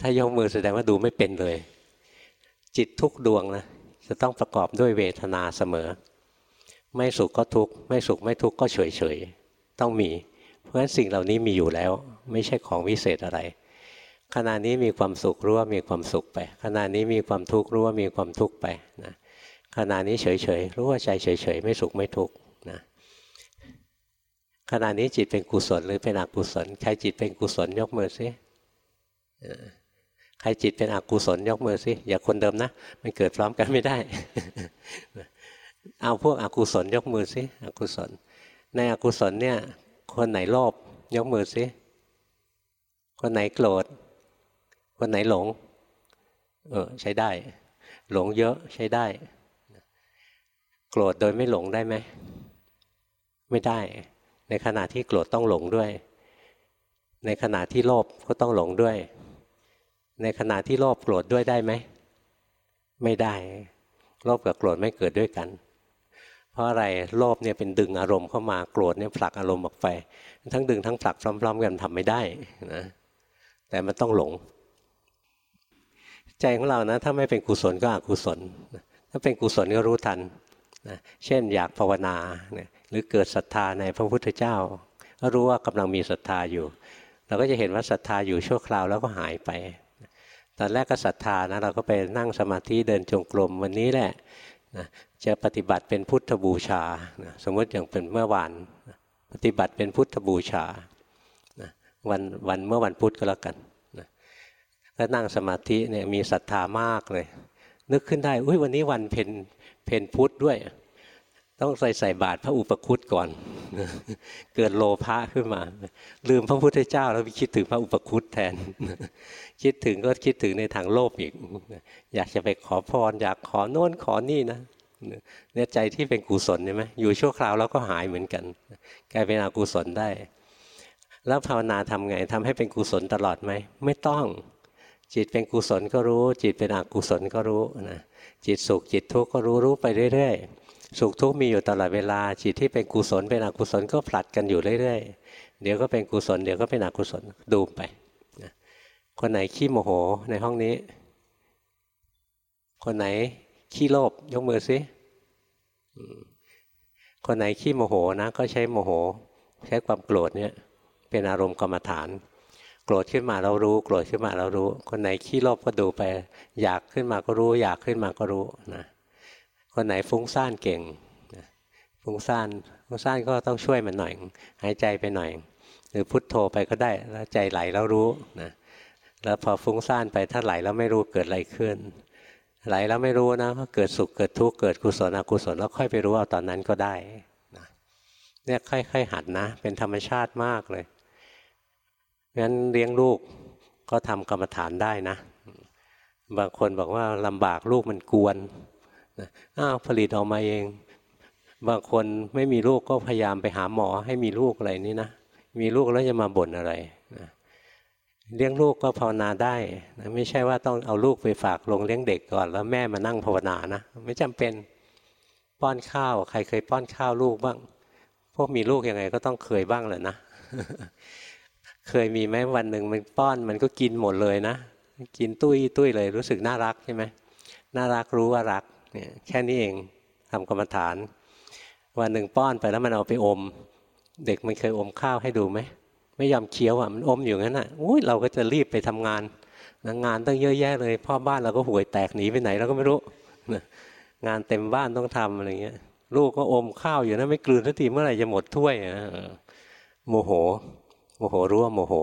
S1: ถ้ายกมือแสดงว่าดูไม่เป็นเลย จิตทุกดวงนะจะต้องประกอบด้วยเวทนาเสมอ ไม่สุขก็ทุกข์ไม่สุขไม่ทุกข์ก็เฉยเฉยต้องมี เพราะฉะนั้นสิ่งเหล่านี้มีอยู่แล้ว ไม่ใช่ของวิเศษอะไรขณะนี้มีความสุขรู้ว่ามีความสุขไปขณะนี้มีความทุกข์รู้ว่ามีความทุกข์ไปนะ ขณะนี้เฉยเฉยรู้ว่าใจเฉยเฉยไม่สุขไม่ทุกข์นะขณะนี้จิตเป็นกุศลหรือเป็นอกุศล ใครจิตเป็นกุศลยกมือซิใครจิตเป็นอกุศลยกมือซิอย่าคนเดิมนะมันเกิดพร้อมกันไม่ได้ เอาพวกอกุศลยกมือซิอกุศล ในอกุศลเนี่ย คนไหนโลภยกมือซิคนไหนโกรธคนไหนหลง เออใช้ได้ หลงเยอะใช้ได้ โกรธโดยไม่หลงได้ไหม ไม่ได้ ในขณะที่โกรธต้องหลงด้วย ในขณะที่โลภก็ต้องหลงด้วย ในขณะที่โลภโกรธด้วยได้ไหม ไม่ได้โลภกับโกรธไม่เกิดด้วยกัน เพราะอะไรโลภเนี่ยเป็นดึงอารมณ์เข้ามาโกรธเนี่ยผลักอารมณ์ออกไป ทั้งดึงทั้งผลักพร้อม ๆ กันทำไม่ได้นะแต่มันต้องหลง ใจของเรานะถ้าไม่เป็นกุศลก็อกุศล ถ้าเป็นกุศลก็รู้ทัน นะเช่นอยากภาวนาหรือเกิดศรัทธาในพระพุทธเจ้า ก็รู้ว่ากำลังมีศรัทธาอยู่ เราก็จะเห็นว่าศรัทธาอยู่ชั่วคราวแล้วก็หายไป ตอนแรกก็ศรัทธานะเราก็ไปนั่งสมาธิเดินจงกรมวันนี้แหละนะจะปฏิบัติเป็นพุทธบูชานะสมมติอย่างเป็นเมื่อวานปฏิบัติเป็นพุทธบูชานะวันวันเมื่อวันพุธก็แล้วกันนะก็นั่งสมาธิเนี่ยมีศรัทธามากเลย นึกขึ้นได้อุ้ยวันนี้วันเพ็ญ เพนพุทธด้วย ต้องใส่ใส่บาตรพระอุปคุตก่อน เกิดโลภะขึ้นมา ลืมพระพุทธเจ้าแล้วไปคิดถึงพระอุปคุตแทน คิดถึงก็คิดถึงในทางโลภอีก อยากจะไปขอพร อยากขอโน่นขอนี่นะเนี่ยใจที่เป็นกุศลใช่ไหมอยู่ชั่วคราวแล้วก็หายเหมือนกัน กลายเป็นอกุศลได้ แล้วภาวนาทำไงทำให้เป็นกุศลตลอดไหม ไม่ต้อง จิตเป็นกุศลก็รู้ จิตเป็นอกุศลก็รู้นะ จิตสุขจิตทุกข์ก็รู้รู้ไปเรื่อยๆ สุขทุกข์มีอยู่ตลอดเวลา จิตที่เป็นกุศลเป็นอกุศลก็ผลัดกันอยู่เรื่อยๆ เดี๋ยวก็เป็นกุศลเดี๋ยวก็เป็นอกุศลดูไปคนไหนขี้โมโหในห้องนี้ คนไหนขี้โลภยกมือซิคนไหนขี้โมโหนะ ก็ใช้โมโห ใช้ความโกรธเนี่ยเป็นอารมณ์กรรมฐาน โกรธขึ้นมาเรารู้ โกรธขึ้นมาเรารู้ คนไหนขี้โลภก็ดูไป อยากขึ้นมาก็รู้ อยากขึ้นมาก็รู้นะคนไหนฟุ้งซ่านเก่งฟุ้งซ่านฟุ้งซ่านก็ต้องช่วยมันหน่อย หายใจไปหน่อย หรือพุทโธไปก็ได้แล้วใจไหลแล้วรู้นะแล้วพอฟุ้งซ่านไปถ้าไหลแล้วไม่รู้เกิดอะไรขึ้น ไหลแล้วไม่รู้นะเกิดสุขเกิดทุกข์เกิดกุศลอกุศลแล้วค่อยไปรู้เอาตอนนั้นก็ได้นะเนี่ยค่อยๆหัดนะ เป็นธรรมชาติมากเลย งั้นเลี้ยงลูกก็ทำกรรมฐานได้นะ บางคนบอกว่าลำบากลูกมันกวนอ้าวผลิตออกมาเอง บางคนไม่มีลูกก็พยายามไปหาหมอให้มีลูกอะไรนี่นะ มีลูกแล้วจะมาบ่นอะไรนะเลี้ยงลูกก็ภาวนาได้นะไม่ใช่ว่าต้องเอาลูกไปฝากลงเลี้ยงเด็กก่อน แล้วแม่มานั่งภาวนานะ ไม่จำเป็นป้อนข้าว ใครเคยป้อนข้าวลูกบ้าง พวกมีลูกยังไงก็ต้องเคยบ้างแหละนะ เคยมีไหมวันหนึ่งมันป้อนมันก็กินหมดเลยนะ กินตุ้ยตุ้ยเลยรู้สึกน่ารักใช่ไหมน่ารักรู้ว่ารักเนี่ยแค่นี้เองทำกรรมฐาน วันหนึ่งป้อนไปแล้วมันเอาไปอม เด็กมันเคยอมข้าวให้ดูไหมไม่ยอมเคี้ยวอะมันอมอยู่งั้นอะอุ้ยเราก็จะรีบไปทำงานงานต้องเยอะแยะเลย พ่อบ้านเราก็ห่วยแตกหนีไปไหนเราก็ไม่รู้งานเต็มบ้านต้องทำอะไรเงี้ย ลูกก็อมข้าวอยู่นะไม่กลืนทันทีเมื่อไหร่จะหมดถ้วยอะโมโห โมโหรู้ว่าโมโห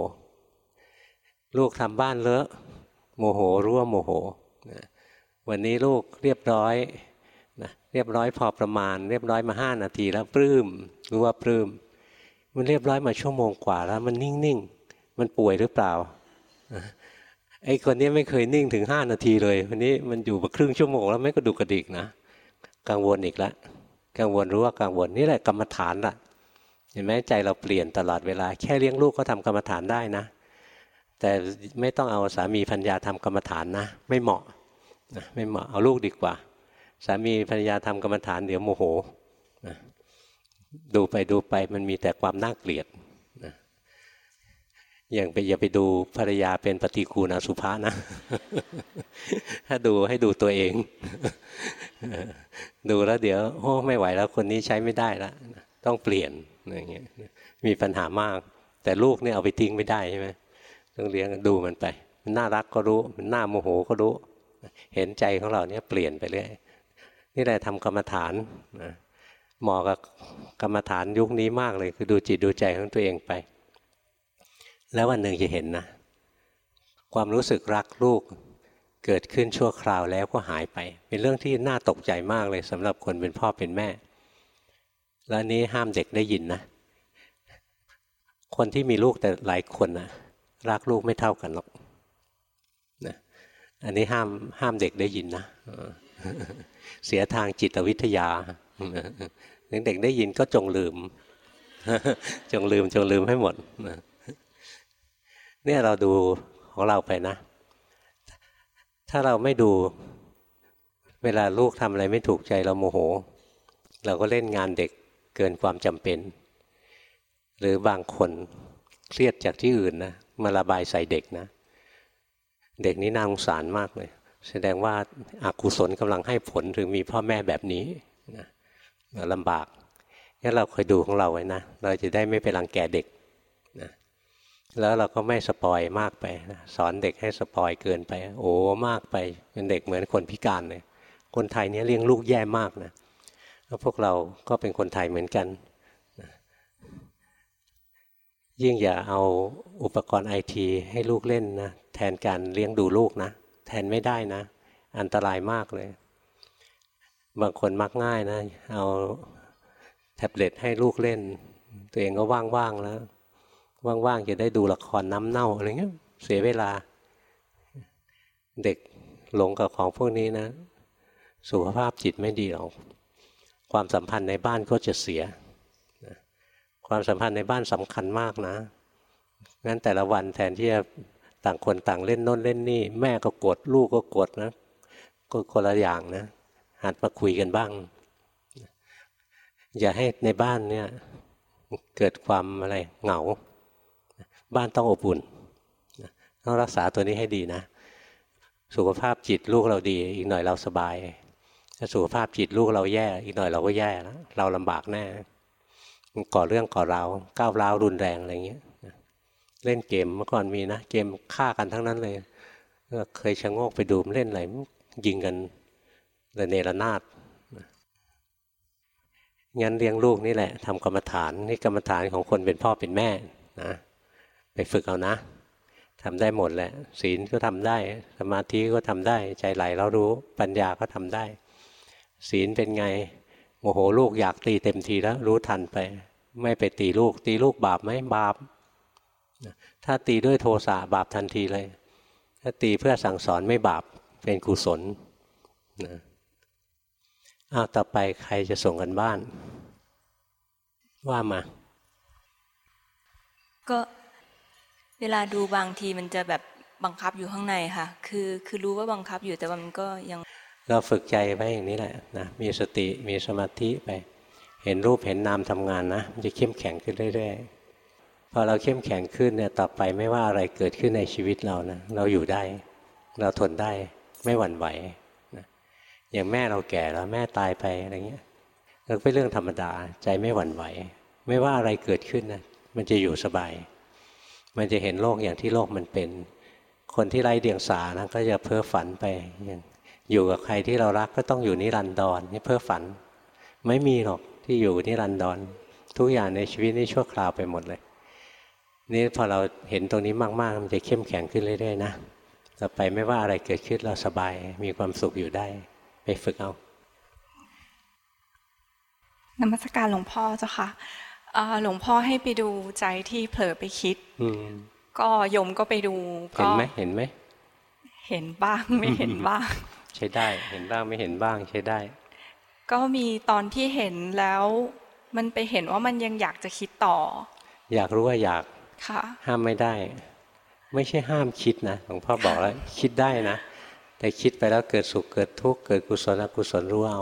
S1: ลูกทำบ้านเลอะ โมโหรู้ว่าโมโหวันนี้ลูกเรียบร้อยนะเรียบร้อยพอประมาณ เรียบร้อยมาห้านาทีแล้วปลื้มรู้ว่าปลื้มมันเรียบร้อยมาชั่วโมงกว่าแล้ว มันนิ่งๆ มันป่วยหรือเปล่าไอ้คนนี้ไม่เคยนิ่งถึงห้านาทีเลยวันนี้มันอยู่มาครึ่งชั่วโมงแล้วไม่กระดุกกระดิกนะกังวลอีกแล้วกังวลรู้ว่ากังวลนี่แหละกรรมฐานล่ะ เห็นไหมใจเราเปลี่ยนตลอดเวลา แค่เลี้ยงลูกก็ทำกรรมฐานได้นะ แต่ไม่ต้องเอาสามีพัญญาทำกรรมฐานนะ ไม่เหมาะนะไม่เหมาะเอาลูกดีกว่า สามีพัญญาทำกรรมฐานเดี๋ยวโมโหนะดูไปดูไปมันมีแต่ความน่าเกลียดนะอย่างไปอย่าไปดูภรรยาเป็นปฏิกูณสุภานะ ถ้าดูให้ดูตัวเอง ดูแล้วเดี๋ยวโอ้ไม่ไหวแล้วคนนี้ใช้ไม่ได้แล้วต้องเปลี่ยน อย่างเงี้ยมีปัญหามาก แต่ลูกเนี่ยเอาไปทิ้งไม่ได้ใช่ไหมต้องเลี้ยงดูมันไป มันน่ารักก็รู้ มันน่าโมโหก็รู้ เห็นใจของเราเนี่ยเปลี่ยนไปเรื่อยนี่แหละทำกรรมฐานนะเหมาะกับกรรมฐานยุคนี้มากเลย คือดูจิตดูใจของตัวเองไป แล้ววันหนึ่งจะเห็นนะ ความรู้สึกรักลูกเกิดขึ้นชั่วคราวแล้วก็หายไป เป็นเรื่องที่น่าตกใจมากเลยสำหรับคนเป็นพ่อเป็นแม่ แล้วนี้ห้ามเด็กได้ยินนะ คนที่มีลูกแต่หลายคนนะรักลูกไม่เท่ากันหรอกนะอันนี้ห้ามห้ามเด็กได้ยินนะเสียทางจิตวิทยาเด็กได้ยินก็จงลืม จงลืมจงลืมให้หมดเนี่ยเราดูของเราไปนะ ถ้าเราไม่ดู เวลาลูกทำอะไรไม่ถูกใจเราโมโห เราก็เล่นงานเด็ก เกินความจำเป็น หรือบางคนเครียดจากที่อื่นนะมาระบายใส่เด็กนะ เด็กนี้น่าสงสารมากเลย แสดงว่าอากุศลกำลังให้ผลหรือมีพ่อแม่แบบนี้นะลำบากงั้นเราคอยดูของเราไว้นะ เราจะได้ไม่ไปรังแกเด็กนะแล้วเราก็ไม่สปอยมากไปนะสอนเด็กให้สปอยเกินไป โอ้มากไปเป็นเด็กเหมือนคนพิการเลยคนไทยเนี้ยเลี้ยงลูกแย่มากนะ พวกเราก็เป็นคนไทยเหมือนกัน ยิ่งอย่าเอาอุปกรณ์ไอทีให้ลูกเล่นนะแทนการเลี้ยงดูลูกนะ แทนไม่ได้นะ อันตรายมากเลย บางคนมักง่ายนะ เอาแท็บเล็ตให้ลูกเล่น ตัวเองก็ว่างๆแล้ว ว่างๆจะได้ดูละครน้ำเน่าอะไรเงี้ยเสียเวลา เด็กหลงกับของพวกนี้นะ สุขภาพจิตไม่ดีหรอก ความสัมพันธ์ในบ้านก็จะเสีย ความสัมพันธ์ในบ้านสำคัญมากนะงั้นแต่ละวันแทนที่จะต่างคนต่างเล่นโน้นเล่นนี่ แม่ก็กดลูกก็กดนะก็คนละอย่างนะหัดมาคุยกันบ้าง อย่าให้ในบ้านเนี่ยเกิดความอะไรเหงา บ้านต้องอบอุ่นต้องรักษาตัวนี้ให้ดีนะ สุขภาพจิตลูกเราดีอีกหน่อยเราสบาย ถ้าสุขภาพจิตลูกเราแย่ อีกหน่อยเราก็แย่แล้วเราลำบากแน่ก่อเรื่องก่อราวก้าวร้าวรุนแรงอะไรเงี้ยเล่นเกมเมื่อก่อนมีนะเกมฆ่ากันทั้งนั้นเลยเคยชะโงกไปดูมเล่นอะไรยิงกันระเนระนาดงั้นเลี้ยงลูกนี่แหละทำกรรมฐานนี่กรรมฐานของคนเป็นพ่อเป็นแม่นะไปฝึกเอานะทำได้หมดแหละศีลก็ทำได้ สมาธิก็ทำได้ ใจไหลเรารู้ปัญญาก็ทำได้ ศีลเป็นไงโมโหลูกอยากตีเต็มทีแล้วรู้ทันไป ไม่ไปตีลูก ตีลูกบาปไหมบาป ถ้าตีด้วยโทสะบาปทันทีเลย ถ้าตีเพื่อสั่งสอนไม่บาปเป็นกุศลนะอ้าวต่อไปใครจะส่งกันบ้าน ว่ามา
S2: ก็เวลาดูบางทีมันจะแบบบังคับอยู่ข้างในค่ะ คือคือรู้ว่าบังคับอยู่แต่ว่ามันก็ยัง
S1: เราฝึกใจไว้อย่างนี้แหละนะมีสติมีสมาธิไป เห็นรูปเห็นนามทำงานนะมันจะเข้มแข็งขึ้นเรื่อยๆพอเราเข้มแข็งขึ้นเนี่ยต่อไปไม่ว่าอะไรเกิดขึ้นในชีวิตเรานะเราอยู่ได้ เราทนได้ไม่หวั่นไหวนะอย่างแม่เราแก่แล้วแม่ตายไปอะไรเงี้ยเราเป็นเรื่องธรรมดาใจไม่หวั่นไหว ไม่ว่าอะไรเกิดขึ้นนะมันจะอยู่สบาย มันจะเห็นโลกอย่างที่โลกมันเป็น คนที่ไร้เดียงสานะก็จะเพ้อฝันไปอย่าง อยู่กับใครที่เรารักก็ต้องอยู่นิรันดรนี่เพ้อฝัน ไม่มีหรอกที่อยู่นิรันดรทุกอย่างในชีวิตนี่ชั่วคราวไปหมดเลย นี่พอเราเห็นตรงนี้มากๆ มันจะเข้มแข็งขึ้นเรื่อยๆนะต่อไปไม่ว่าอะไรเกิดขึ้นเราสบายมีความสุขอยู่ได้ ไปฝึกเอา
S3: นมัสการหลวงพ่อเจ้าค่ะหลวงพ่อให้ไปดูใจที่เผลอไปคิดก็ยมก็ไปดู
S1: เห็นไหมเห็นไหม
S3: เห็นบ้างไม่เห็นบ้าง
S1: ใช้ได้ เห็นบ้างไม่เห็นบ้างใช้ได้
S3: ก็มีตอนที่เห็นแล้วมันไปเห็นว่ามันยังอยากจะคิดต่อ
S1: อยากรู้ว่าอยาก
S3: ค่ะ
S1: ห้ามไม่ได้ ไม่ใช่ห้ามคิดนะหลวงพ่อบอกแล้วคิดได้นะ แต่คิดไปแล้วเกิดสุขเกิดทุกข์เกิดกุศลอกุศลรู้เอา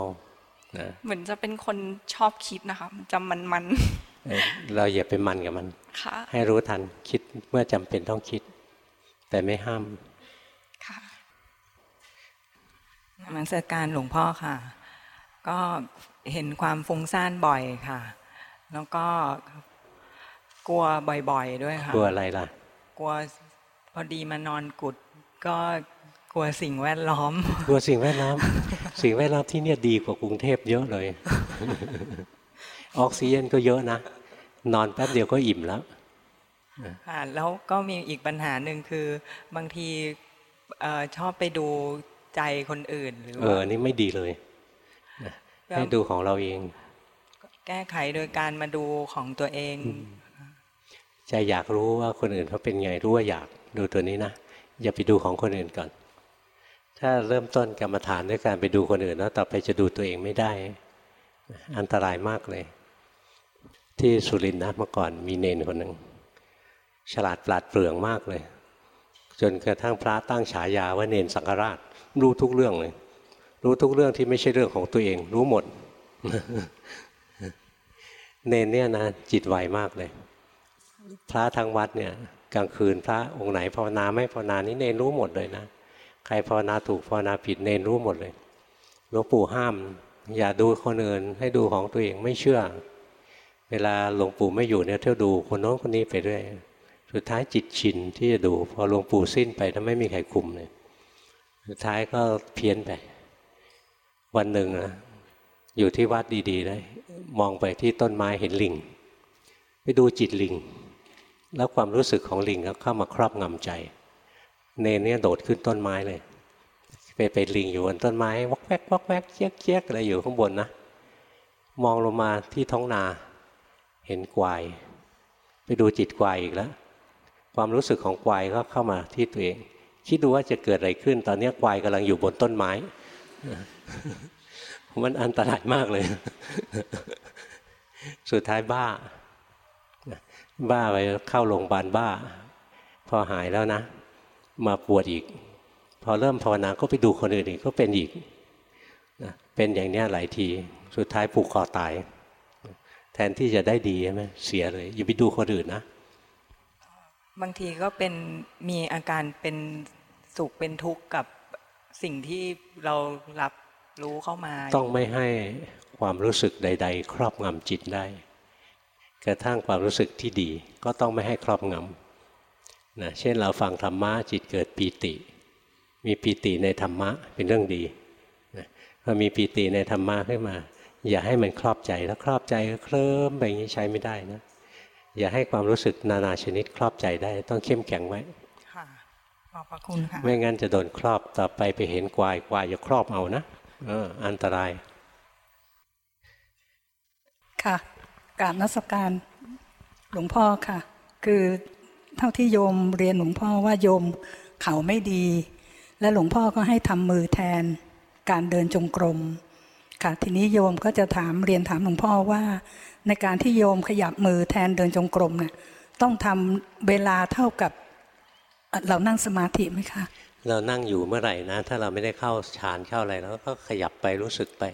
S3: นะเหมือนจะเป็นคนชอบคิดนะคะจะมันมัน
S1: เราอย่าไปมันกับมันให้รู้ทันคิดเมื่อจำเป็นต้องคิด แต่ไม่ห้าม
S4: มันสการหลวงพ่อค่ะ ก็เห็นความฟุ้งซ่านบ่อยค่ะ แล้วก็กลัวบ่อยๆด้วยค่ะ
S1: กลัวอะไรล่ะ
S4: กลัวพอดีมานอนกุดก็กลัวสิ่งแวดล้อม
S1: กลัวสิ่งแวดล้อม สิ่งแวดล้อมที่เนี่ยดีกว่ากรุงเทพเยอะเลย ออกซิเจนก็เยอะนะ นอนแป๊บเดียวก็อิ่มแล้ว
S4: ค่ะแล้วก็มีอีกปัญหาหนึ่งคือบางทีชอบไปดู ใจคนอื่นหรือ
S1: เออนี่ไม่ดีเลยให้ดูของเราเอง
S4: แก้ไขโดยการมาดูของตัวเอง
S1: ใจอยากรู้ว่าคนอื่นเขาเป็นไงรู้ว่าอยากดูตัวนี้นะอย่าไปดูของคนอื่นก่อน ถ้าเริ่มต้นกรรมฐานด้วยการไปดูคนอื่นแล้วต่อไปจะดูตัวเองไม่ได้ อันตรายมากเลย ที่สุรินทร์นะเมื่อก่อนมีเนนคนหนึ่งฉลาดปราดเปรื่องมากเลย จนกระทั่งพระตั้งฉายาว่าเนนสังฆราช รู้ทุกเรื่องเลย รู้ทุกเรื่องที่ไม่ใช่เรื่องของตัวเอง รู้หมด เนนเนี่ยนะจิตไวมากเลย พระทางวัดเนี่ย กลางคืนพระองค์ไหนภาวนาไม่ภาวนานี่เนนรู้หมดเลยนะใครภาวนาถูกภาวนาผิดเนนรู้หมดเลยหลวงปู่ห้าม อย่าดูคนอื่นให้ดูของตัวเองไม่เชื่อ เวลาหลวงปู่ไม่อยู่เนี่ยเที่ยวดูคนโน้นคนนี้ไปเรื่อยสุดท้ายจิตชินที่จะดู พอหลวงปู่สิ้นไปถ้าไม่มีใครคุมเลย สุดท้ายก็เพี้ยนไป วันหนึ่งนะอยู่ที่วัดดีๆเลยมองไปที่ต้นไม้เห็นลิง ไปดูจิตลิง แล้วความรู้สึกของลิงก็เข้ามาครอบงำใจ เนเนี่ยโดดขึ้นต้นไม้เลย ไปเป็นลิงอยู่บนต้นไม้วักแวกวักแวกเจี๊ยกเจี๊ยกอะไรอยู่ข้างบนนะมองลงมาที่ท้องนา เห็นควาย ไปดูจิตควายอีกแล้ว ความรู้สึกของควายก็เข้ามาที่ตัวเอง คิดดูว่าจะเกิดอะไรขึ้น ตอนนี้ควายกำลังอยู่บนต้นไม้ มันอันตรายมากเลย สุดท้ายบ้า บ้าไปเข้าโรงพยาบาลบ้า พอหายแล้วนะ มาปวดอีก พอเริ่มภาวนาก็ไปดูคนอื่นอีกก็เป็นอีก เป็นอย่างนี้หลายที สุดท้ายผูกคอตาย แทนที่จะได้ดีใช่ไหมเสียเลย อย่าไปดูคนอื่นนะ
S4: บางทีก็เป็นมีอาการเป็น สุขเป็นทุกข์กับสิ่งที่เรารับรู้เข้ามา
S1: ต้องไม่ให้ความรู้สึกใด ๆ ครอบงำจิตได้ กระทั่งความรู้สึกที่ดีก็ต้องไม่ให้ครอบงำนะเช่นเราฟังธรรมะจิตเกิดปีติ มีปีติในธรรมะเป็นเรื่องดีพอมีปีติในธรรมะขึ้นมา อย่าให้มันครอบใจแล้วครอบใจก็เคลิ้มไปอย่างนี้ใช้ไม่ได้นะอย่าให้ความรู้สึกนานาชนิดครอบใจได้ ต้องเข้มแข็งไว้
S4: ขอบพระคุณค่ะ
S1: ไม่งั้นจะโดนครอบต่อไปไปเห็นควายควายจะครอบเอานะเอออันตราย
S5: ค่ะกราบนักสการหลวงพ่อค่ะ คือเท่าที่โยมเรียนหลวงพ่อว่าโยมเขาไม่ดี และหลวงพ่อก็ให้ทำมือแทนการเดินจงกรมค่ะ ทีนี้โยมก็จะถามเรียนถามหลวงพ่อว่า ในการที่โยมขยับมือแทนเดินจงกรมเนี่ยต้องทำเวลาเท่ากับ เรานั่งสมาธิไหมคะ
S1: เรานั่งอยู่เมื่อไหร่นะ ถ้าเราไม่ได้เข้าฌานเข้าอะไรแล้วก็ขยับไปรู้สึกไป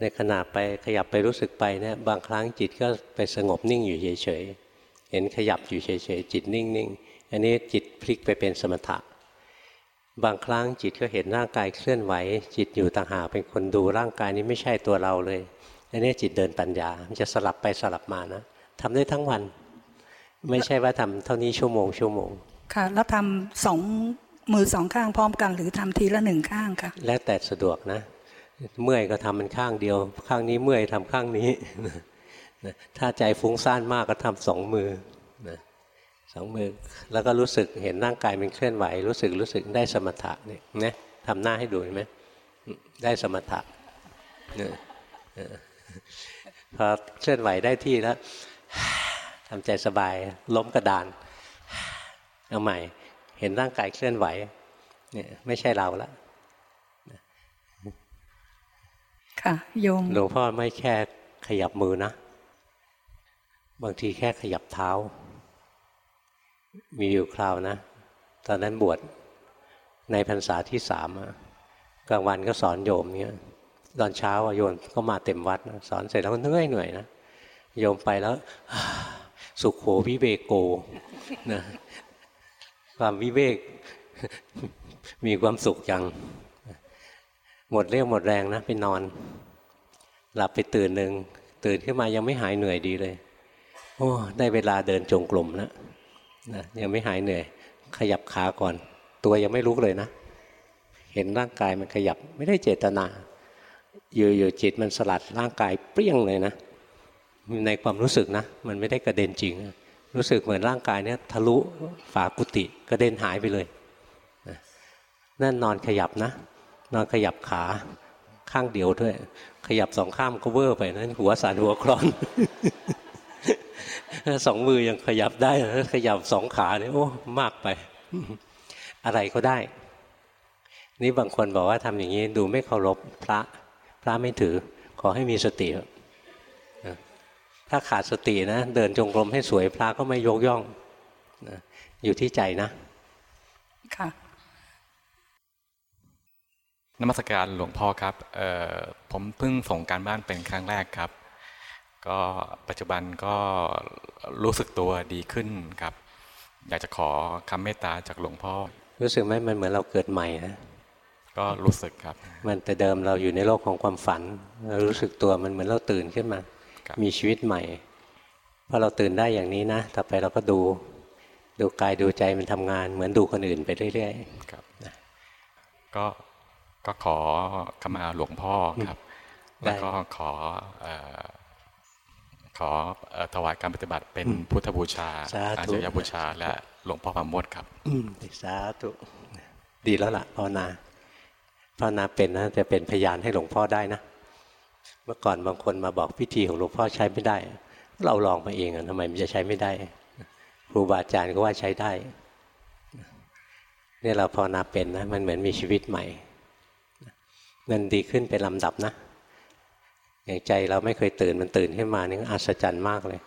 S1: ในขณะไปขยับไปรู้สึกไปเนี่ยบางครั้งจิตก็ไปสงบนิ่งอยู่เฉยๆเห็นขยับอยู่เฉยๆจิตนิ่งๆอันนี้จิตพลิกไปเป็นสมถะ บางครั้งจิตก็เห็นร่างกายเคลื่อนไหว จิตอยู่ต่างหากเป็นคนดูร่างกายนี้ไม่ใช่ตัวเราเลยอันนี้จิตเดินปัญญา มันจะสลับไปสลับมานะทำได้ทั้งวัน ไม่ใช่ว่าทำเท่านี้ชั่วโมงชั่วโมง
S5: ค่ะ แล้วทำสองมือสองข้างพร้อมกัน หรือทำทีละหนึ่งข้างค่ะ
S1: แล้วแต่สะดวกนะ เมื่อยก็ทำมันข้างเดียว ข้างนี้เมื่อยทำข้างนี้ถ้าใจฟุ้งซ่านมากก็ทำสองมือสองมือแล้วก็รู้สึกเห็นร่างกายมันเคลื่อนไหว รู้สึกรู้สึกได้สมถะเนี่ยนะทำหน้าให้ดูเห็นไหมได้สมถะพอเคลื่อนไหวได้ที่แล้วทำใจสบายล้มกระดาน เอาใหม่ เห็นร่างกายเคลื่อนไหว เนี่ย ไม่ใช่เราละ
S5: ค่ะโยม
S1: หลวงพ่อไม่แค่ขยับมือนะ บางทีแค่ขยับเท้า มีอยู่คราวนะ ตอนนั้นบวชในพรรษาที่สามกลางวันก็สอนโยมเนี่ยตอนเช้าโยมก็มาเต็มวัดนะสอนเสร็จแล้วก็เหนื่อยเหนื่อยนะโยมไปแล้ว สุขโขวิเวโกนะ ความวิเวก มีความสุขจัง หมดเรี่ยวหมดแรงนะไปนอน หลับไปตื่นหนึ่งตื่นขึ้นมายังไม่หายเหนื่อยดีเลย โอ้ ได้เวลาเดินจงกรมแล้วนะยังไม่หายเหนื่อย ขยับขาก่อน ตัวยังไม่ลุกเลยนะ เห็นร่างกายมันขยับไม่ได้เจตนา อยู่ๆจิตมันสลัดร่างกายเปรี้ยงเลยนะ ในความรู้สึกนะ มันไม่ได้กระเด็นจริง รู้สึกเหมือนร่างกายเนี้ยทะลุฝากุฏิกระเด็นหายไปเลยนั่นนอนขยับนะ นอนขยับขาข้างเดียวด้วย ขยับสองข้ามก็เวอร์ไปนั้นหัวสานหัวคลอนสองมือยังขยับได้ขยับสองขาเนี่ยโอ้มากไป อะไรก็ได้ นี่บางคนบอกว่าทำอย่างนี้ดูไม่เคารพพระ พระไม่ถือ ขอให้มีสติ ถ้าขาดสตินะ เดินจงกรมให้สวยพระก็ไม่ยกย่องนะอยู่ที่ใจนะ
S5: ค่ะ
S6: นมัสการหลวงพ่อครับเอ่อผมเพิ่งส่งการบ้านเป็นครั้งแรกครับ ก็ปัจจุบันก็รู้สึกตัวดีขึ้นครับ อยากจะขอคำเมตตาจากหลวงพ่อ
S1: รู้สึกไหมมันเหมือนเราเกิดใหม่นะ
S6: ก็รู้สึกครับ
S1: มันแต่เดิมเราอยู่ในโลกของความฝัน เรารู้สึกตัวมันเหมือนเราตื่นขึ้นมา
S6: ครับ
S1: มีชีวิตใหม่พอเราตื่นได้อย่างนี้นะต่อไปเราก็ดูดูกายดูใจมันทำงาน เหมือนดูคนอื่นไปเรื่อย
S6: ครับก็ก็ขอขมาหลวงพ่อครับ แล้วก็ขอเอ่อขอเอ่อถวายการปฏิบัติเป็นพุทธบูชา
S1: สา
S6: อา
S1: ธุ
S6: จารยบูชา และหลวงพ่อประโมทครับ
S1: ๆอืมสาธุดีแล้วล่ะภาวนาภาวนาเป็นนะจะเป็นพยานให้หลวงพ่อได้นะ เมื่อก่อนบางคนมาบอกพิธีของหลวงพ่อใช้ไม่ได้ เราลองมาเองทำไมมันจะใช้ไม่ได้ครูบาอาจารย์ก็ว่าใช้ได้เนี่ยเราภาวนาเป็นนะมันเหมือนมีชีวิตใหม่มันดีขึ้นเป็นลำดับนะอย่างใจเราไม่เคยตื่นมันตื่นขึ้นมานี่อัศจรรย์มากเลย